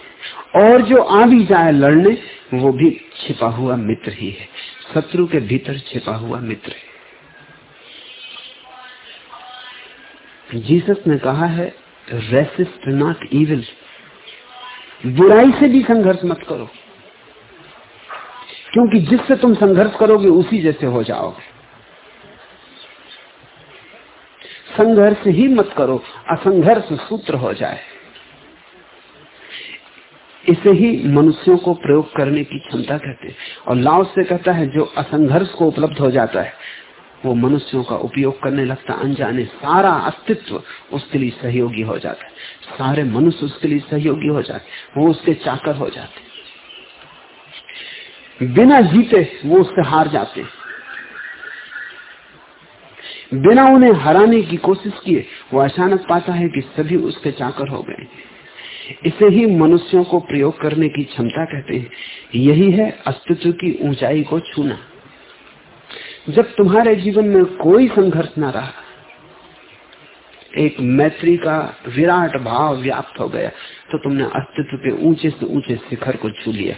और जो आ भी जाए लड़ने, वो भी छिपा हुआ मित्र ही है। शत्रु के भीतर छिपा हुआ मित्र है। जीसस ने कहा है रेसिस्ट नॉट इविल बुराई से भी संघर्ष मत करो। क्योंकि जिससे तुम संघर्ष करोगे, उसी जैसे हो जाओगे। संघर्ष ही मत करो, असंघर्ष सूत्र हो जाए। इसे ही मनुष्यों को प्रयोग करने की क्षमता कहते हैं। और लाओ से कहता है, जो असंघर्ष को उपलब्ध हो जाता है, वो मनुष्यों का उपयोग करने लगता, अनजाने सारा अस्तित्व उसके लिए सहयोगी हो जाता है। सारे मनुष्य उसके लिए सहयोगी हो जाते वो उसके चाकर हो जाते बिना जीते, वो उससे हार जाते बिना उन्हें हराने की कोशिश किए, वो अचानक पाता है कि सभी उसके चाकर हो गए। इसे ही मनुष्यों को प्रयोग करने की क्षमता कहते हैं। यही है अस्तित्व की ऊंचाई को छूना। जब तुम्हारे जीवन में कोई संघर्ष ना रहा, एक मैत्री का विराट भाव व्याप्त हो गया तो तुमने अस्तित्व के ऊँचे से ऊँचे शिखर को छू लिया,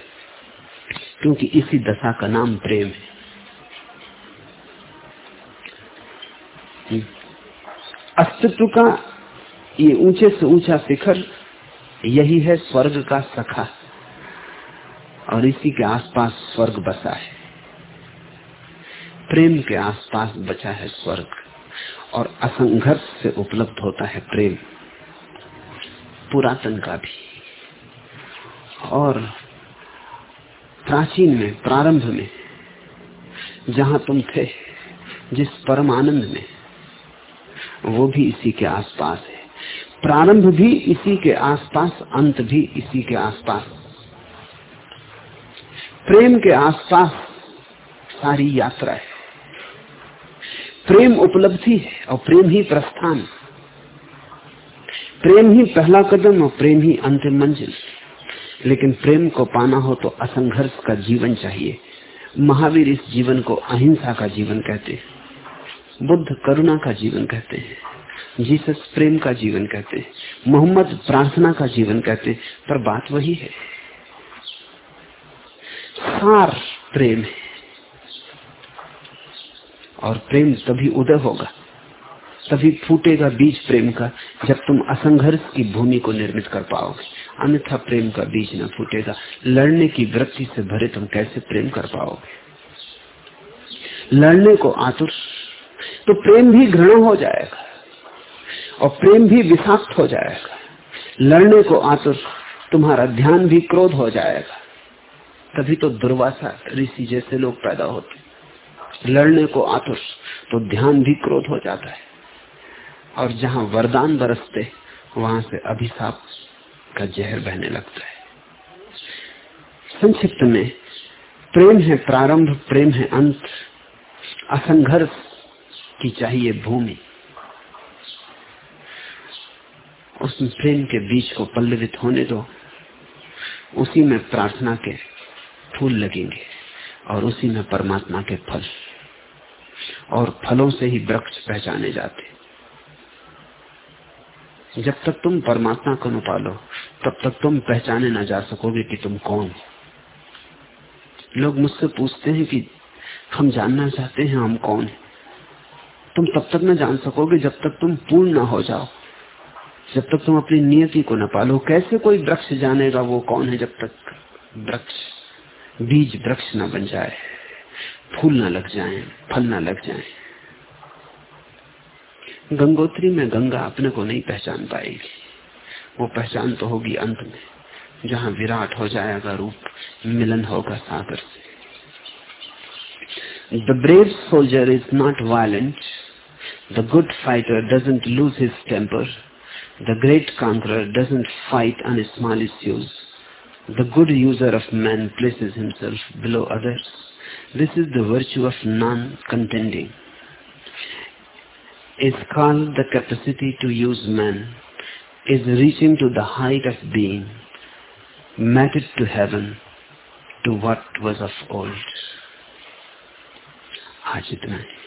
क्योंकि इसी दशा का नाम प्रेम है। अस्तित्व का ये ऊँचे से ऊँचा शिखर, यही है स्वर्ग का सखा। और इसी के आसपास स्वर्ग बसा है। प्रेम के आसपास बचा है स्वर्ग, और असंघर्ष से उपलब्ध होता है प्रेम। पुरातन का भी। और प्राचीन में, प्रारंभ में, जहाँ तुम थे, जिस परम आनंद में वो भी इसी के आसपास है। प्रारंभ भी इसी के आसपास, अंत भी इसी के आसपास। प्रेम के आसपास सारी यात्रा है। प्रेम उपलब्धि है और प्रेम ही प्रस्थान। प्रेम ही पहला कदम और प्रेम ही अंतिम मंजिल। लेकिन प्रेम को पाना हो तो असंघर्ष का जीवन चाहिए। महावीर इस जीवन को अहिंसा का जीवन कहते हैं। बुद्ध करुणा का जीवन कहते हैं। जीसस प्रेम का जीवन कहते हैं। मोहम्मद प्रार्थना का जीवन कहते हैं। पर बात वही है। सार प्रेम है। और प्रेम तभी उदय होगा। तभी फूटेगा बीज प्रेम का, जब तुम असंघर्ष की भूमि को निर्मित कर पाओगे। अन्यथा प्रेम का बीज न फूटेगा। लड़ने की वृत्ति से भरे तुम कैसे प्रेम कर पाओगे? लड़ने को आतुर तो प्रेम भी घृण हो जाएगा और प्रेम भी विषाक्त हो जाएगा। लड़ने को आतुर, तुम्हारा ध्यान भी क्रोध हो जाएगा। तभी तो दुर्वासा ऋषि जैसे लोग पैदा होते लड़ने को आतुर तो ध्यान भी क्रोध हो जाता है। और जहाँ वरदान बरसते, वहाँ से अभिशाप का जहर बहने लगता है। संक्षिप्त में, प्रेम है प्रारंभ, प्रेम है अंत। असंघर्ष की चाहिए भूमि। उस प्रेम के बीच को पल्लवित होने दो। उसी में प्रार्थना के फूल लगेंगे और उसी में परमात्मा के फल और फलों से ही वृक्ष पहचाने जाते। जब तक तुम परमात्मा को न पालो, तब तक तुम पहचाने ना जा सकोगे कि तुम कौन। लोग मुझसे पूछते हैं कि हम जानना चाहते हैं हम कौन है। तुम तब तक न जान सकोगे जब तक तुम पूर्ण ना हो जाओ। जब तक तुम अपनी नियति को न पालो। कैसे कोई वृक्ष जानेगा वो कौन है जब तक वृक्ष, बीज वृक्ष न बन जाए? फूल न लग जाए, फल न लग जाए। गंगोत्री में गंगा अपने को नहीं पहचान पाएगी। वो पहचान तो होगी अंत में, जहाँ विराट हो जाएगा रूप, मिलन होगा सागर से। The brave soldier is not violent The good fighter doesn't lose his temper the great conqueror doesn't fight on small issues. The good user of man places himself below others. This is the virtue of non-contending. Is called the capacity to use man, is reaching to the height of being, matted to heaven, to what was of old. आज इतना है